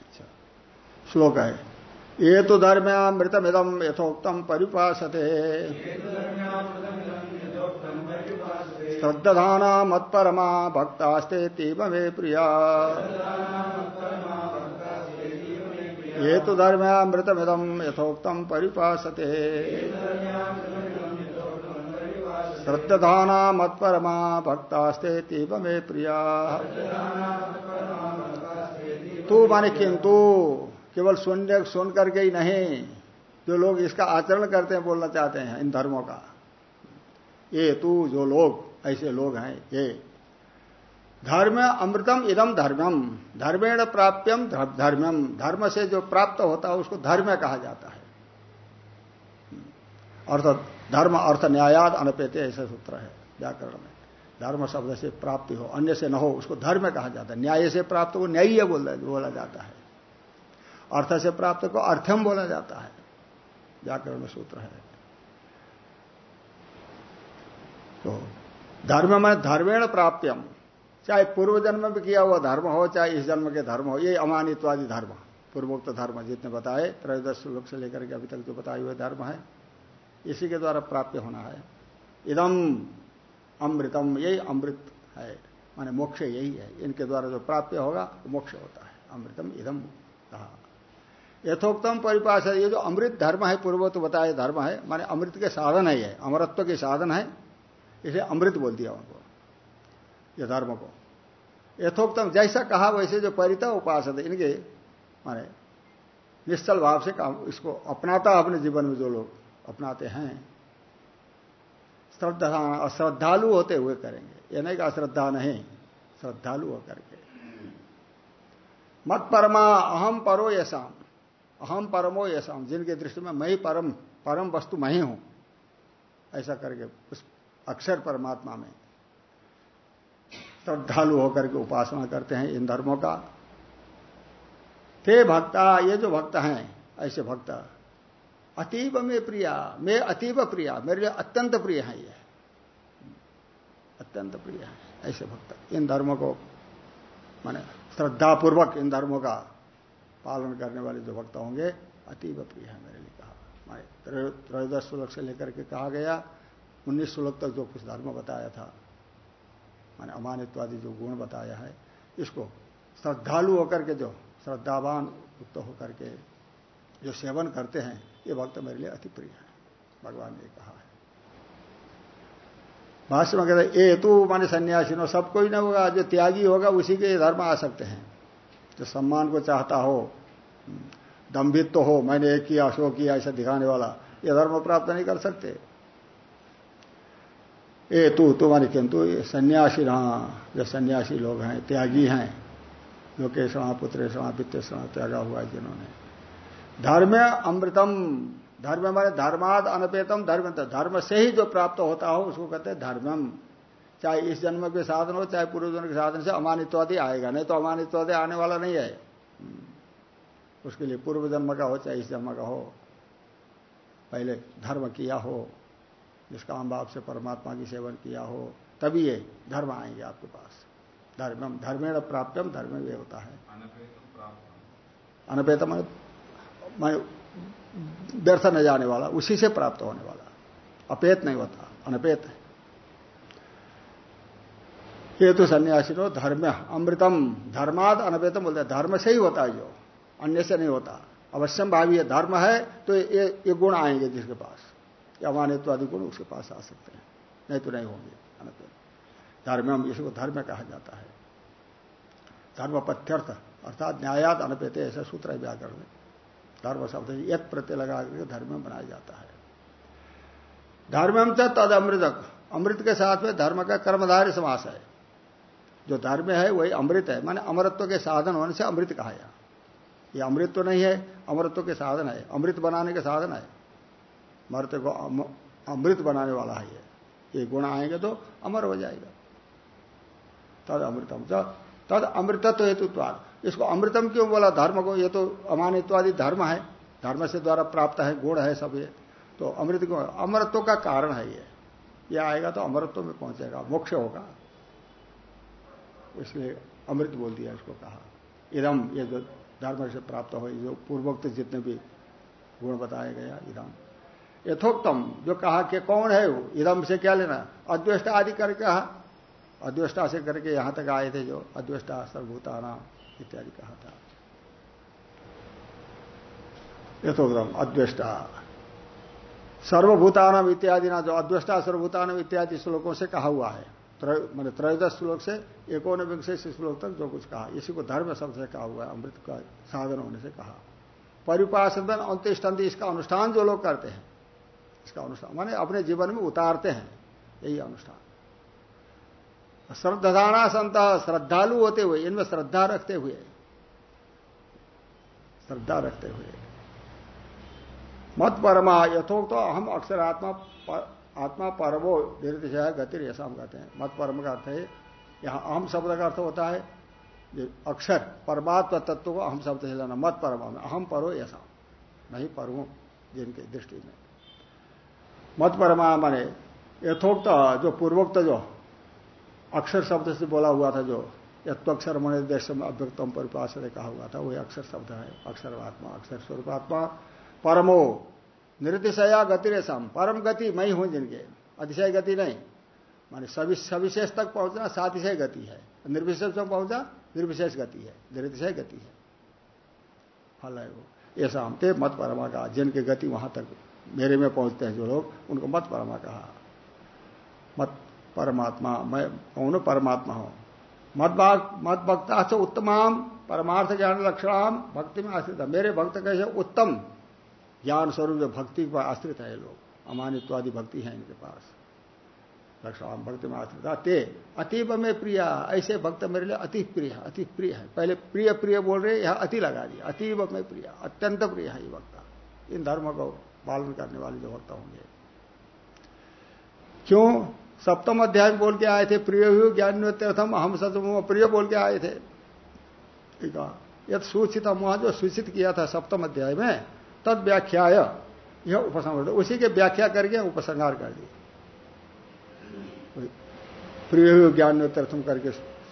अच्छा। श्लोक है ये तो धर्म्यामृतमिदम यथोक्तम परिपाशते श्रद्धाना मत्परमा भक्तास्ते तीव मे प्रिया। ये तो धर्म्यामृतमिदम यथोक्तम परिपाशते श्रद्धाना मत्परमा भक्तास्ते तीव मे प्रिया। तू माने किंतु केवल सुनने सुन करके ही नहीं। जो लोग इसका आचरण करते हैं बोलना चाहते हैं इन धर्मों का। ये तू जो लोग, ऐसे लोग हैं, ये। धर्म अमृतम इदम धर्मम, धर्मेण प्राप्यम धर्मम। धर्म से जो प्राप्त होता है, उसको धर्म कहा जाता है। अर्थ, धर्म अर्थ न्यायाद अनपेते, ऐसा सूत्र है व्याकरण में। धर्म शब्द से प्राप्ति हो, अन्य से न हो, उसको धर्म कहा जाता है। न्याय से प्राप्त हो, न्याय बोला जाता है। अर्थ से प्राप्त को अर्थम बोला जाता है। व्याकरण सूत्र है। तो धर्म में धर्मेण प्राप्यम चाहे पूर्व जन्म में किया हुआ धर्म हो, चाहे इस जन्म के धर्म हो, ये अमानित्वादी धर्म, पूर्वोक्त धर्म जितने बताए, त्रयोदश लोक से लेकर के अभी तक जो बताए हुए धर्म है, इसी के द्वारा प्राप्त होना है। इदम अमृतम, यही अमृत है, माने मोक्ष यही है। इनके द्वारा जो प्राप्य होगा वो मोक्ष होता है। अमृतम इदम कहा। यथोक्तम परिपाश ये जो अमृत धर्म है पूर्व तो बताया धर्म है, माने अमृत के साधन है ये, अमरत्व के साधन है इसे अमृत बोल दिया उनको, ये धर्म को। यथोक्तम, जैसा कहा वैसे जो परिता उपास इनके, माने, निश्चल भाव से काम, इसको अपनाता अपने जीवन में जो लोग अपनाते हैं। श्रद्धा श्रद्धालु होते हुए करेंगे। ये नहीं का श्रद्धा नहीं, श्रद्धालु होकर के। मत परमा अहम परो यशाम अहम परमो यशाम जिनके दृष्टि में मैं ही परम परम वस्तु मैं ही हूँ। ऐसा करके उस अक्षर परमात्मा में। श्रद्धालु होकर के उपासना करते हैं इन धर्मों का। ते भक्ता, ये जो भक्त हैं, ऐसे भक्त अतीब में प्रिया, मैं अतीब प्रिया, मेरे लिए अत्यंत प्रिय है ये। अत्यंत प्रिय है, ऐसे भक्त, इन धर्मों को, माने श्रद्धापूर्वक इन धर्मों का पालन करने वाले जो भक्त होंगे अतीब प्रिय है मेरे लिए कहा। त्रयोदश श्लोक से लेकर के कहा गया उन्नीस श्लोक तक जो कुछ धर्म बताया था, माने अमानित्वादी जो गुण बताया है, इसको श्रद्धालु होकर के जो श्रद्धावान युक्त होकर के जो सेवन करते हैं, ये भक्त मेरे लिए अति प्रिय है। भगवान ने कहा है। भाष्य में कहते ए तू माने सन्यासी नो सब कोई ना होगा, जो त्यागी होगा, उसी के धर्म आ सकते हैं। जो सम्मान को चाहता हो दम्भित तो हो, मैंने एक किया शो किया, ऐसा दिखाने वाला, ये धर्म प्राप्त नहीं कर सकते। ए, तू तो मानी किंतु सन्यासी रहा जो सन्यासी लोग हैं, त्यागी हैं। लोकेशणा, पुत्रेशणा वित्तेषणा त्यागा हुआ है जिन्होंने। धर्म अमृतम, धर्म माने धर्माद अनपेतम, धर्म धर्म से ही जो प्राप्त होता हो, उसको कहते हैं धर्मम। चाहे इस जन्म के साधन हो, चाहे पूर्व जन्म के साधन से अमानित्वादि आएगा, नहीं तो अमानित्वादि आने वाला नहीं है। उसके लिए पूर्व जन्म का हो, चाहे इस जन्म का हो, पहले धर्म किया हो निष्काम भाव से परमात्मा की सेवन किया हो तभी ये धर्म आएँगे आपके पास। धर्मम धर्मेण प्राप्तम धर्म वे होता है। अनपेत मैं व्यर्थ न जाने वाला उसी से प्राप्त होने वाला। अपेत नहीं होता अनपेत है। ये तो सन्यासी नो धर्म अमृतम धर्माद अनपेतम बोलते धर्म से ही होता है जो अन्य से नहीं होता। अवश्यम भावी है धर्म है तो ये ये गुण आएँगे जिसके पास। या मानित्व आदि गुण उसके पास आ सकते हैं। नहीं तो नहीं होंगे अनपेत धर्मम इसको धर्म कहा जाता है। धर्मपथ्यर्थ, अर्थात न्यायात अनपेते, ऐसा सूत्र है व्याकरण में। धर्म शब्द यथ प्रत्यय लगा करके धर्म बनाया जाता है। धर्मम तद अमृतक। अमृत के साथ में धर्म का कर्मधारी समास है। जो धर्म है, वही अमृत है। माने अमृत्व के साधन होने से अमृत कहा यहाँ ये अमृत तो नहीं है अमृत्व के साधन है। अमृत बनाने के साधन है। मृत को अमृत बनाने वाला है ये। ये गुण आएँगे तो अमर हो जाएगा। तद अमृतम। तद अमृतत्व हेतुत्वाद। इसको अमृतम क्यों बोला? धर्म को ये तो अमानित्वादी धर्म है। धर्म से द्वारा प्राप्त है, गुण है सब ये। तो अमृत को अमृत्व का कारण है ये। ये आएगा तो अमृत्व में पहुंचेगा, मोक्ष होगा। इसलिए अमृत बोल दिया इसको कहा। इदम, ये जो धर्म से प्राप्त हो जो पूर्वोक्त जितने भी गुण बताया गया, इदम। यथोक्तम, जो कहा कि कौन है वो? इदम से क्या लेना? अद्वेष्ट आदि करके कहा। अद्वेष्टा से करके यहाँ तक आए थे जो अद्वेष्टा, सर्वभूताना इत्यादि कहा था। यथोग्रम अद्वेष्टा। सर्वभूतानम इत्यादि ना, जो अद्वेष्टा सर्वभूतानम इत्यादि श्लोकों से कहा हुआ है। मैंने त्रयोदश श्लोक से एकोन विंशेष श्लोक तक जो कुछ कहा। इसी को धर्म शब्द से कहा हुआ है, अमृत का साधन होने से कहा। परिपासन अंत्यष्टंति, इसका अनुष्ठान जो लोग करते हैं इसका अनुष्ठान। माने अपने जीवन में उतारते हैं। यही अनुष्ठान। श्रद्धाना संत, श्रद्धालु होते हुए, इनमें श्रद्धा रखते हुए। श्रद्धा रखते हुए। मत परमा, यथोक्त तो हम अक्षर आत्मा आत्मा परमो निर्दिशा गतिर ऐसा हम कहते हैं। मत परम का अर्थ है, यहाँ अहम शब्द का अर्थ होता है अक्षर, परमात्मा तत्व को अहम शब्द से लेना मत परम, अहम परो ऐसा नहीं परो जिनके दृष्टि में। मत परमा माने यथोक्त जो पूर्वोक्त जो अक्षर शब्द से बोला हुआ था जो यत्वक्षर मन देश में अव्यक्तम परिपाश ने कहा हुआ था, वही अक्षर शब्द है। अक्षर आत्मा अक्षर स्वरूपात्मा, परमो। निर्दिशया गति रेशम परम गति मैं हूँ जिनके। अतिशय गति नहीं। माने सभी सविशेष तक पहुँचना सातिशय गति है। निर्विशेष तक पहुँचा, निर्विशेष गति है। निर्दिशय गति है। फल है वो। ऐसा हमते मत परमा का जिनकी गति वहाँ तक मेरे में पहुँचते हैं जो लोग, उनको मत परमा कहा। मत परमात्मा, मैं कौन परमात्मा हूँ। मत मत भक्ता से उत्तमाम, परमार्थ ज्ञान लक्षणाम, भक्ति में आश्रित है। मेरे भक्त कैसे? उत्तम। ज्ञान स्वरूप भक्ति पर आश्रित है लोग। अमानित्वादी भक्ति है इनके पास। लक्षणाम, भक्ति में आश्रित ते अतीब में प्रिय। ऐसे भक्त मेरे लिए अति प्रिय अति प्रिय है। पहले प्रिय प्रिय बोल रहे यह अति लगा दिया। अतीब में प्रिय, अत्यंत प्रिय है ये वक्ता इन धर्म को पालन करने वाले जो भक्त होंगे। क्यों? सप्तम अध्याय बोल के आए थे, प्रिय हुए ज्ञान तीर्थम हम सतम प्रिय बोल के आए थे। यद सूचित, वहाँ जो सूचित किया था सप्तम अध्याय में, तद व्याख्या यह उपसंहार उसी के व्याख्या करके उपसंहार कर दिए प्रिय ज्ञान तीर्थम करके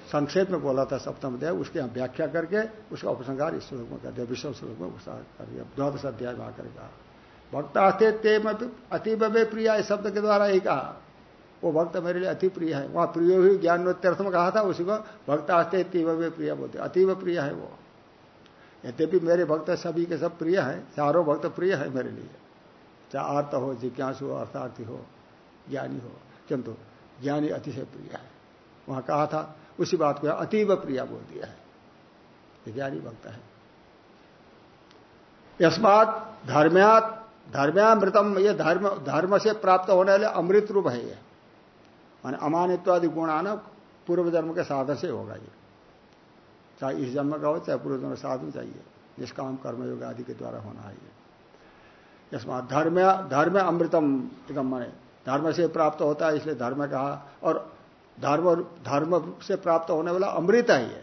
संक्षेप में बोला था सप्तम अध्याय, उसके यहाँ व्याख्या करके, उसका उपसंहार इस श्लोक में कर दिया, विश्व श्लोक में उपसंहार कर दिया, द्वादश अध्याय में आकर कहा। भक्ता ते अतीब प्रिया इस शब्द के द्वारा ही कहा। वो भक्त मेरे लिए अति प्रिय है। वहाँ प्रिय हुई ज्ञानोत्यर्थ में कहा था, उसी को भक्त आस्ते तीव प्रिय बोलते अतीव प्रिय है वो। यद्यपि मेरे भक्त सभी के सब प्रिय है, चारों भक्त प्रिय है मेरे लिए। चाहे आर्त हो, जिज्ञासु हो, अर्थार्थी हो, ज्ञानी हो, किंतु ज्ञानी अतिशय प्रिय है। वहाँ कहा था, उसी बात को अतीव प्रिय बोल दिया है। ज्ञानी भक्त है। यस्मात धर्म्यात धर्म्यामृतम, ये धर्म धर्म से प्राप्त होने वाले अमृत रूप है ये। मान अमानित्वादि गुण आना पूर्व जन्म के साधन से होगा ये। चाहे इस जन्म का हो, चाहे पूर्व जन्म साधन चाहिए निष्काम कर्मयोग आदि के द्वारा होना है ये। इसमें धर्म धर्म अमृतम एकदम माने धर्म से प्राप्त होता है, इसलिए धर्म कहा, और धर्म धर्म से प्राप्त होने वाला अमृत है ये।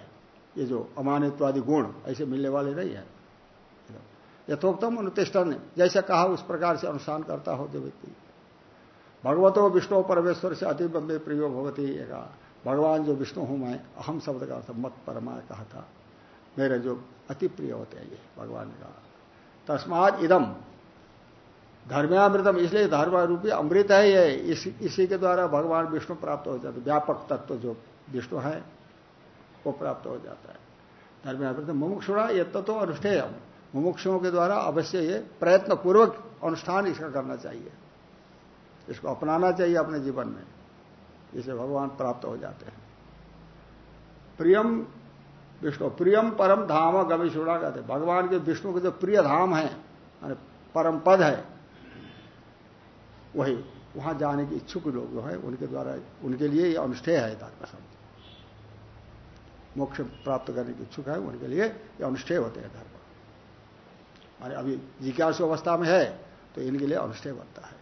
ये जो अमानित्वादि गुण, ऐसे मिलने वाले नहीं है। यथोक्तम अनुतिष्ठन। जैसे कहा उस प्रकार से अनुष्ठान करता हो जो व्यक्ति भगवतो विष्णु परमेश्वर से अति बम्बे प्रियो भगवती भगवान जो विष्णु हूँ मैं अहम शब्द का अर्थ मत परमा कहा था। मेरे जो अति प्रिय होते हैं ये भगवान कहा। तस्माद इदम। धर्मामृतम इसलिए धर्म रूपी अमृत है ये। इस, इसी के द्वारा भगवान विष्णु प्राप्त हो जाते व्यापक तत्व जो विष्णु है वो प्राप्त हो जाता है। धर्मामृत मुमुक्षुड़ा ये तत्व अनुष्ठेय मुमुक्षुओं के द्वारा अवश्य ये प्रयत्न पूर्वक अनुष्ठान इसका करना चाहिए। इसको अपनाना चाहिए अपने जीवन में। इसे भगवान प्राप्त हो जाते हैं। प्रियम, विष्णु, प्रियम परम धाम गविशुड़ा कहते भगवान के विष्णु के जो प्रिय धाम है परम पद है, वही, वहाँ जाने के इच्छुक लोग जो है, उनके द्वारा, उनके लिए ये अनुष्ठेय है धर्म मोक्ष प्राप्त करने के इच्छुक है, उनके लिए ये अनुष्ठेय होते हैं धर्म माने अभी जिज्ञासु अवस्था में है तो इनके लिए अनुष्ठेय बनता है।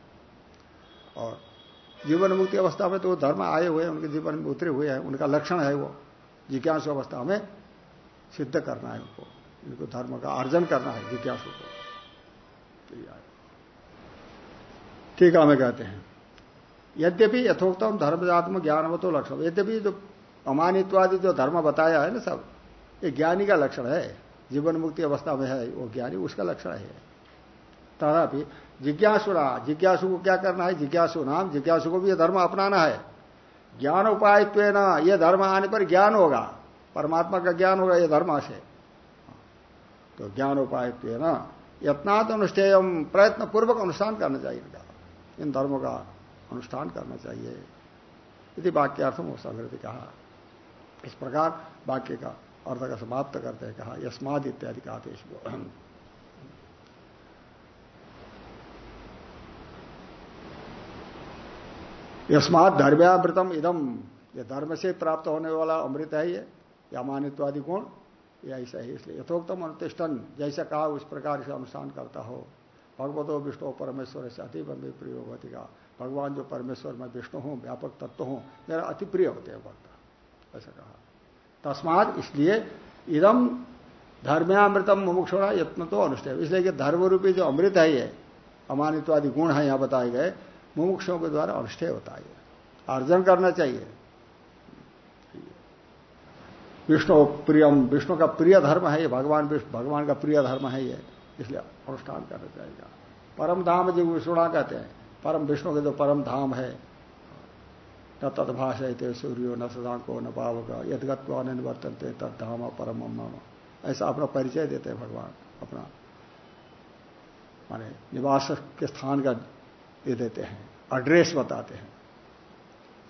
और जीवन मुक्ति अवस्था में तो धर्म आए हुए हैं, उनके जीवन में उतरे हुए हैं, उनका लक्षण है वो। जिज्ञासु अवस्था में सिद्ध करना है उनको, इनको धर्म का अर्जन करना है जिज्ञासु को ठीक है, हमें कहते हैं। यद्यपि यथोक्तम धर्मजात्म ज्ञान तो लक्षण। यद्यपि जो अमानित्वादि जो धर्म बताया है ना सब, ये ज्ञानी का लक्षण है। जीवन मुक्ति अवस्था में है, वो ज्ञानी, उसका लक्षण है। तथापि जिज्ञासुरा, जिज्ञासु को क्या करना है? जिज्ञासु नाम, जिज्ञासु को भी यह धर्म अपनाना है। ज्ञान उपाय ना यह धर्म आने पर ज्ञान होगा। परमात्मा का ज्ञान होगा यह धर्म से तो ज्ञान उपाय न यत्नात् अनुष्ठेय प्रयत्न पूर्वक अनुष्ठान करना चाहिए इनका। इन धर्मों का अनुष्ठान करना चाहिए। यदि वाक्यार्थम हो संग्रति कहा। इस प्रकार वाक्य का अर्थ का समाप्त करते हैं, कहा, यस्माद इत्यादि का आदेश यस्मात धर्म्यामृतम इदम। ये धर्म से प्राप्त होने वाला अमृत है ये, या मानित्वादि गुण, या ऐसा ही इसलिए यथोक्तम अनुतिष्ठन, जैसा कहा, उस प्रकार से अनुष्ठान करता हो। भगवतो विष्णु परमेश्वर से अति बंबे प्रिय होती का। भगवान जो परमेश्वर मैं विष्णु हूँ, व्यापक तत्व हूँ, मेरा अति प्रिय होते हैं भक्त। ऐसा कहा। तस्मात इसलिए इदम धर्म्यामृतम मुमुक्षोड़ा यत्न तो अनुष्ठेय इसलिए कि धर्म रूपी जो अमृत है ये, अमानित्वादि गुण है यहाँ बताए गए मुमुक्षों के द्वारा अनुष्ठेय होता है अर्जन करना चाहिए। विष्णु प्रियम, विष्णु का प्रिय धर्म है ये, भगवान भगवान का प्रिय धर्म है ये, इसलिए अनुष्ठान करना चाहिए। परम धाम जो विष्णुणा कहते हैं, परम विष्णु के जो परम धाम है न तदभाषयते सूर्यो न सदांको न पावक यदगत्वा न वर्तनते तद्धाम परम ऐसा अपना परिचय देते हैं भगवान, अपना। माने निवास के स्थान का दे देते हैं एड्रेस बताते हैं।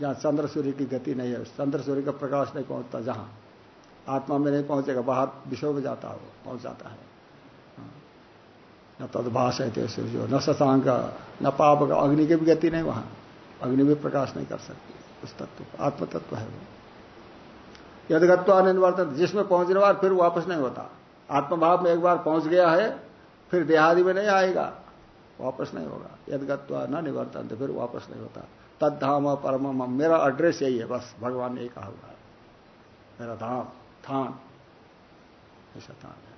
जहाँ चंद्र सूर्य की गति नहीं है, चंद्र सूर्य का प्रकाश नहीं पहुँचता, जहाँ। आत्मा में नहीं पहुंचेगा, बाहर विषय में जाता हो, पहुँच जाता है। हाँ। न तदभाष है सूर्य, न शशांक न पाप का अग्नि की भी गति नहीं वहाँ, अग्नि भी प्रकाश नहीं कर सकती। उस तत्व आत्म तत्व है वो। यदगत्व अनिवर्तन जिसमें पहुँचने बाद फिर वापस नहीं होता। आत्मभाव में एक बार पहुँच गया है, फिर देहादि में नहीं आएगा, वापस नहीं होगा। यदगत्व न निवर्तन तो फिर वापस नहीं होता। तद धाम परम मेरा एड्रेस यही है, बस, भगवान ने कहा हुआ मेरा धाम, थान, ऐसा थान है।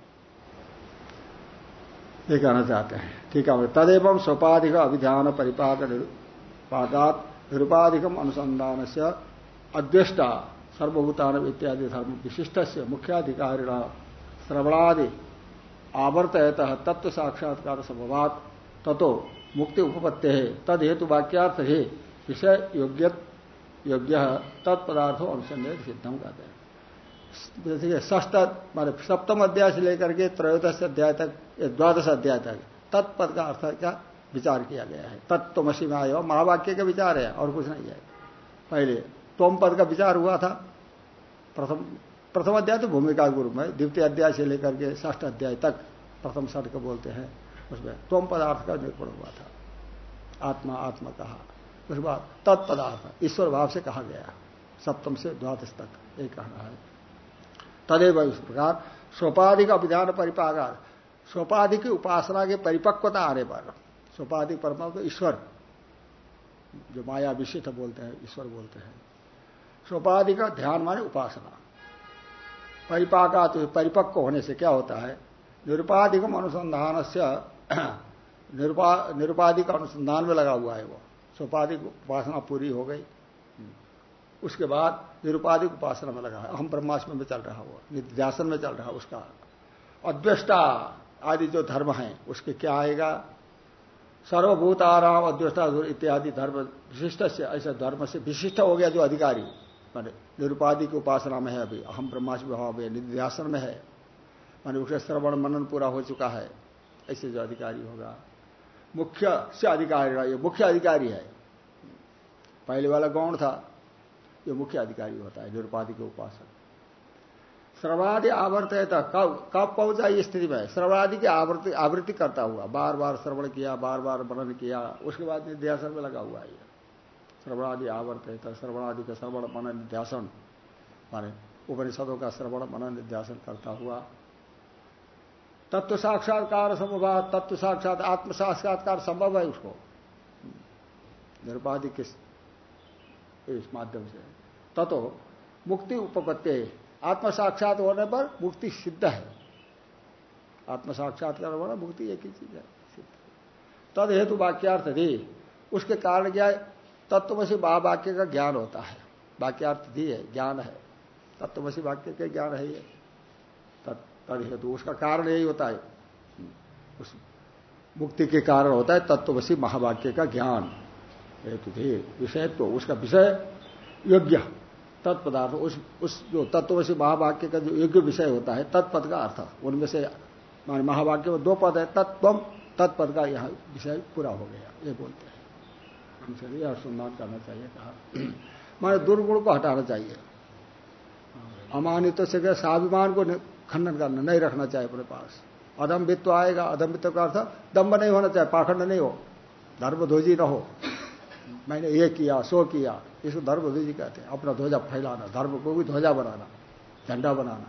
ये कहना चाहते हैं। ठीक है तदेव स्वपाधिक अभिध्यान परिपाक पाकात निरुपाधिकम अनुसंधान से अद्वेष्टा सर्वभूतान इत्यादि धर्म विशिष्ट से मुख्याधिकारिणा श्रवणादि आवर्तयत तत्व साक्षात्कार स्वभावात ततो मुक्ति उपपत्ति है तद हेतु वाक्यार्थ है विषय योग्य योग्य तत्पदार्थों अनुसंधेय सिद्धम कहते हैं जैसे ष्ट मान सप्तम अध्याय से लेकर के त्रयोदश अध्याय तक, द्वादश अध्याय तक तत्पद का अर्थ का विचार किया गया है। तत्वमसी में आयो महावाक्य का विचार है और कुछ नहीं है। पहले तोम पद का विचार हुआ था। प्रथम प्रथम अध्याय तो भूमिका गुरु में, द्वितीय अध्याय से लेकर के ष्ठ अध्याय तक प्रथम षठ को बोलते हैं। उसमें तोम पदार्थ का निरूपण हुआ था। आत्मा आत्मा कहा। उसके बाद तत्पदार्थ, ईश्वर भाव से कहा गया। सप्तम से द्वादश तक ये कहना है। तदेव इस प्रकार सोपाधि का विधान परिपाकार सोपाधि की उपासना के परिपक्वता आने पर सोपाधि परमात्मा तो ईश्वर, जो माया विशिष्ट बोलते हैं, ईश्वर बोलते हैं। सोपाधि का ध्यान माने उपासना। परिपाका तो परिपक्व होने से क्या होता है? निरुपाधिकम अनुसंधान से निरुपाधिक अनुसंधान में लगा हुआ है वो। सोपाधिक उपासना पूरी हो गई। उसके बाद निरुपाधिक उपासना में लगा है। अहम ब्रह्मास्म में चल रहा वो निध्यासन में चल रहा उसका। अद्वेष्टा आदि जो धर्म है, उसके क्या आएगा? सर्वभूत आराम अद्वेष्टा इत्यादि धर्म विशिष्ट से ऐसा धर्म से विशिष्ट हो गया जो अधिकारी। मान निरुपाधि की उपासना में है अभी, अहम ब्रह्मास्म भाव में, निध्यासन में है। मान उसका श्रवण मनन पूरा हो चुका है, ऐसे जो अधिकारी होगा। मुख्य से अधिकारी ये मुख्य अधिकारी है। पहले वाला गौण था, ये मुख्य अधिकारी होता है, निरुपाधि के उपासक। श्रवणादि आवर्त है कब कब पहुँचा इस स्थिति में? श्रवणादि की आवृत्ति आवृत्ति करता हुआ। बार बार श्रवण किया बार बार मनन किया, उसके बाद निध्यासन में लगा हुआ है श्रवणादि आवर्त है श्रवणादि का श्रवण, मनन, निध्यासन। माने उपनिषदों का श्रवण, मनन, निध्यासन करता हुआ। तत्व साक्षात्कार संभव तत्व साक्षात आत्म साक्षात्कार संभव है उसको। निरुपाधि किस, इस माध्यम से। ततो मुक्ति उपपत्ति आत्म साक्षात होने पर मुक्ति सिद्ध है। आत्म साक्षात्कार होना मुक्ति एक ही चीज़ है, सिद्ध। तद हेतु वाक्यार्थ दी। उसके कारण क्या तत्वसी वाक्य का ज्ञान होता है। वाक्यार्थ दी है, ज्ञान है। तत्वसी वाक्य के ज्ञान है ये। तद हेतु उसका कारण यही होता है। उस मुक्ति के कारण होता है तत्वसी महावाक्य का ज्ञान। हेतु विषय तो उसका विषय योग्य तत्पदार्थ, उस उस जो तत्व से महावाक्य का जो योग्य विषय होता है, तत्पद का अर्थ। उनमें से मान महावाक्य में दो पद है तत्व तत्पद का यह विषय पूरा हो गया, ये बोलते हैं। चलिए अनुसंधान करना चाहिए, कहा। माने दुर्गुण को हटाना चाहिए। अमानित से स्वाभिमान को खंडन करना, नहीं रखना चाहिए अपने पास। अदम्बित्व आएगा अदम्बित्व का अर्थ दम्ब नहीं होना चाहिए, पाखंड नहीं हो। धर्मध्वजी न हो। मैंने ये किया सो किया। इसको धर्म जी कहते। हैं अपना ध्वजा फैलाना धर्म को भी ध्वजा बनाना झंडा बनाना।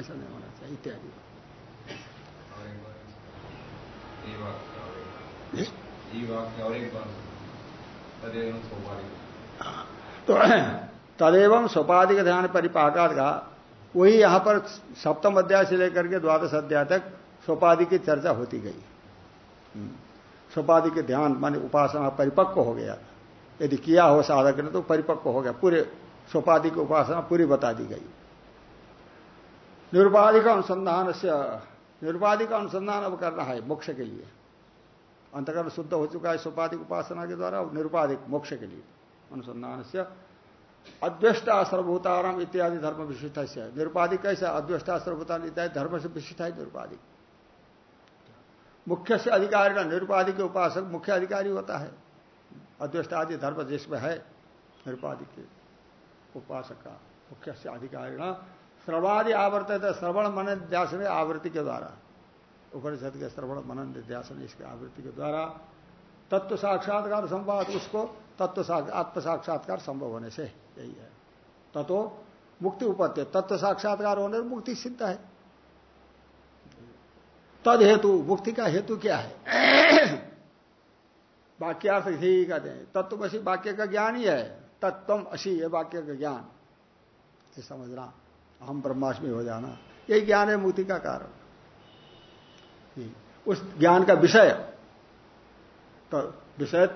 ऐसा नहीं होना चाहिए इत्यादि। तो तदेव सोपाधि का ध्यान परिपाकार का वही यहाँ पर सप्तम अध्याय से लेकर के द्वादश अध्याय तक सोपाधि की चर्चा होती गई। हम्म। सोपाधि के ध्यान माने उपासना परिपक्व हो गया। यदि किया हो साधक ने तो परिपक्व हो गया। पूरे सोपाधि की उपासना पूरी बता दी गई। निरुपाधि का अनुसंधान से, निरुपाधि का अनुसंधान अब करना है मोक्ष के लिए। अंतकरण शुद्ध हो चुका है सोपाधिक उपासना के द्वारा निरुपाधिक मोक्ष के लिए। अनुसंधान से अद्वेष्टा सर्वभूताराम इत्यादि धर्म विशिष्ट से निरुपाधिक कैसे? अद्वेष्टा सर्वभूतान इत्यादि धर्म से विशिष्ट है निरुपाधिक मुख्य से अधिकारी ना निरुपाधिक उपासक मुख्य अधिकारी होता है। अद्वेष्टादि धर्म जिसमें है निरुपाधिक उपासक का मुख्य से अधिकारी ना श्रवणादि आवर्त श्रवण मन ध्यान आवृत्ति के द्वारा। उपनिषद के श्रवण मनन ध्यान इसके आवृत्ति के द्वारा तत्व साक्षात्कार संवाद, उसको तत्व आत्म साक्षात्कार संभव होने से यही है। तत्व मुक्ति उपत्य, तत्व साक्षात्कार होने पर मुक्ति सिद्ध है। तद हेतु, मुक्ति का हेतु क्या है? वाक्यार्थ ही कहते हैं तत्वसी वाक्य का ज्ञान ही है तत्व असी है वाक्य का ज्ञान ये समझना हम ब्रह्माष्टमी हो जाना। यही ज्ञान है मुक्ति का कारण। उस ज्ञान का विषय तो विषय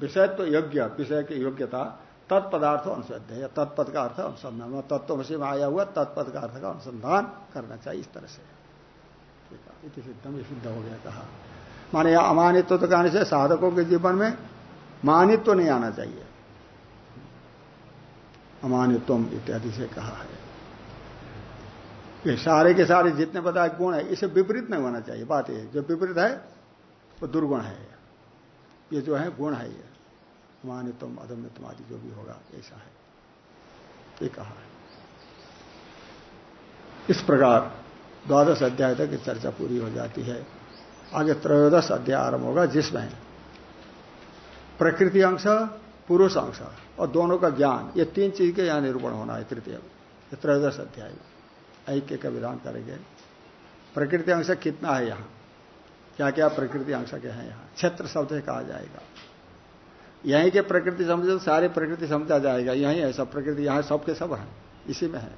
विषय तो योग्य विषय की योग्यता, तत्पदार्थ अनुसंध है तत्पद का अर्थ अनुसंधान। तत्व में आया हुआ तत्पद का अर्थ का अनुसंधान करना चाहिए इस तरह से। सिद्धम सिद्ध हो गया कहा। माने अमानित्व तो कहने से साधकों के जीवन में मानित्व तो नहीं आना चाहिए। अमानित्व इत्यादि से कहा है। ये सारे के सारे जितने बताए गुण है, इसे विपरीत नहीं होना चाहिए। बात यह जो विपरीत है, वो दुर्गुण है। ये जो है, गुण है ये। मानितम अदम्यतम आदि जो भी होगा, ऐसा है। ये कहा है। इस प्रकार द्वादश अध्याय तक चर्चा पूरी हो जाती है। आगे त्रयोदश अध्याय आरंभ होगा, जिसमें प्रकृति अंश, पुरुष अंश और दोनों का ज्ञान, ये तीन चीज़ के यहाँ निरूपण होना है तृतीय। त्रयोदश अध्याय ऐक्य का विधान करेंगे। प्रकृति अंश कितना है यहाँ? क्या क्या प्रकृति अंश के हैं यहाँ? क्षेत्र शब्द कहा जाएगा। यहीं के प्रकृति समझे तो सारी प्रकृति समझा जाएगा। यहीं है, सब प्रकृति, यहाँ सबके सब है। इसी में है।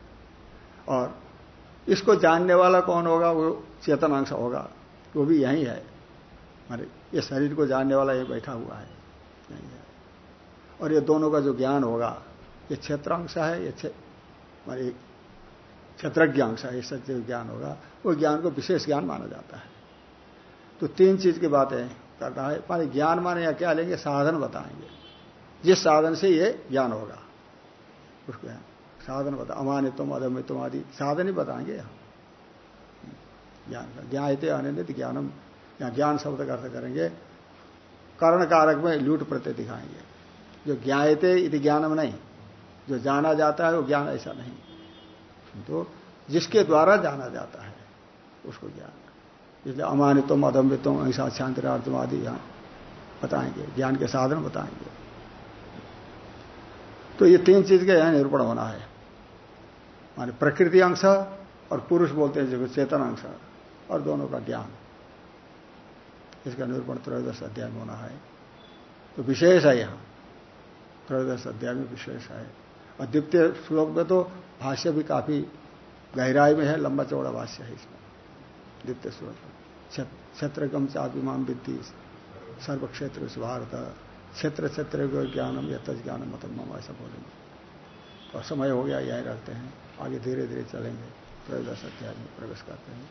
और इसको जानने वाला कौन होगा? वो चेतन अंश होगा। वो भी यही है। मारे ये शरीर को जानने वाला ये बैठा हुआ है। यही है। और ये दोनों का जो ज्ञान होगा, ये क्षेत्र अंश है, ये मारे क्षेत्रज्ञ अंश है, ये सत्य ज्ञान होगा, वो ज्ञान को विशेष ज्ञान माना जाता है। तो तीन चीज़ की बातें कर रहा है। माने ज्ञान माने या क्या लेंगे? साधन बताएँगे। जिस साधन से ये ज्ञान होगा, उसको साधन बता अमानित्व अदमित्व आदि साधन ही बताएँगे यहाँ। ज्ञान का। ज्ञाते अनित ज्ञानम। या ज्ञान शब्द का अर्थ करेंगे। कर्ण कारक में लूट प्रत्यय दिखाएँगे। जो ज्ञाते इति ज्ञानम नहीं, जो जाना जाता है वो ज्ञान ऐसा नहीं। तो जिसके द्वारा जाना जाता है, उसको ज्ञान। इसलिए अमानित्व अदम्बित्व ऐसा शांतिरार्थम आदि यहाँ बताएँगे। ज्ञान के साधन बताएँगे। तो ये तीन चीज़ का यहाँ निरूपण होना है। माने प्रकृति अंश और पुरुष बोलते हैं जो चेतन अंश। और दोनों का ज्ञान। इसका निरूपण त्रयोदश अध्याय में होना है। तो विशेष है यहाँ। त्रयोदश अध्याय में विशेष है। और द्वितीय श्लोक में तो भाष्य भी काफ़ी गहराई में है, लंबा चौड़ा भाष्य है इसमें। द्वितीय श्लोक। में क्षेत्रगम चाभिमान विद्धि सर्व क्षेत्र भारत। क्षेत्र क्षेत्र ज्ञानम यथ ज्ञानम मम, ऐसा बोलेंगे। और समय हो गया, यही रहते हैं। आगे धीरे धीरे चलेंगे। त्रयोदश अध्याय में प्रवेश करते हैं।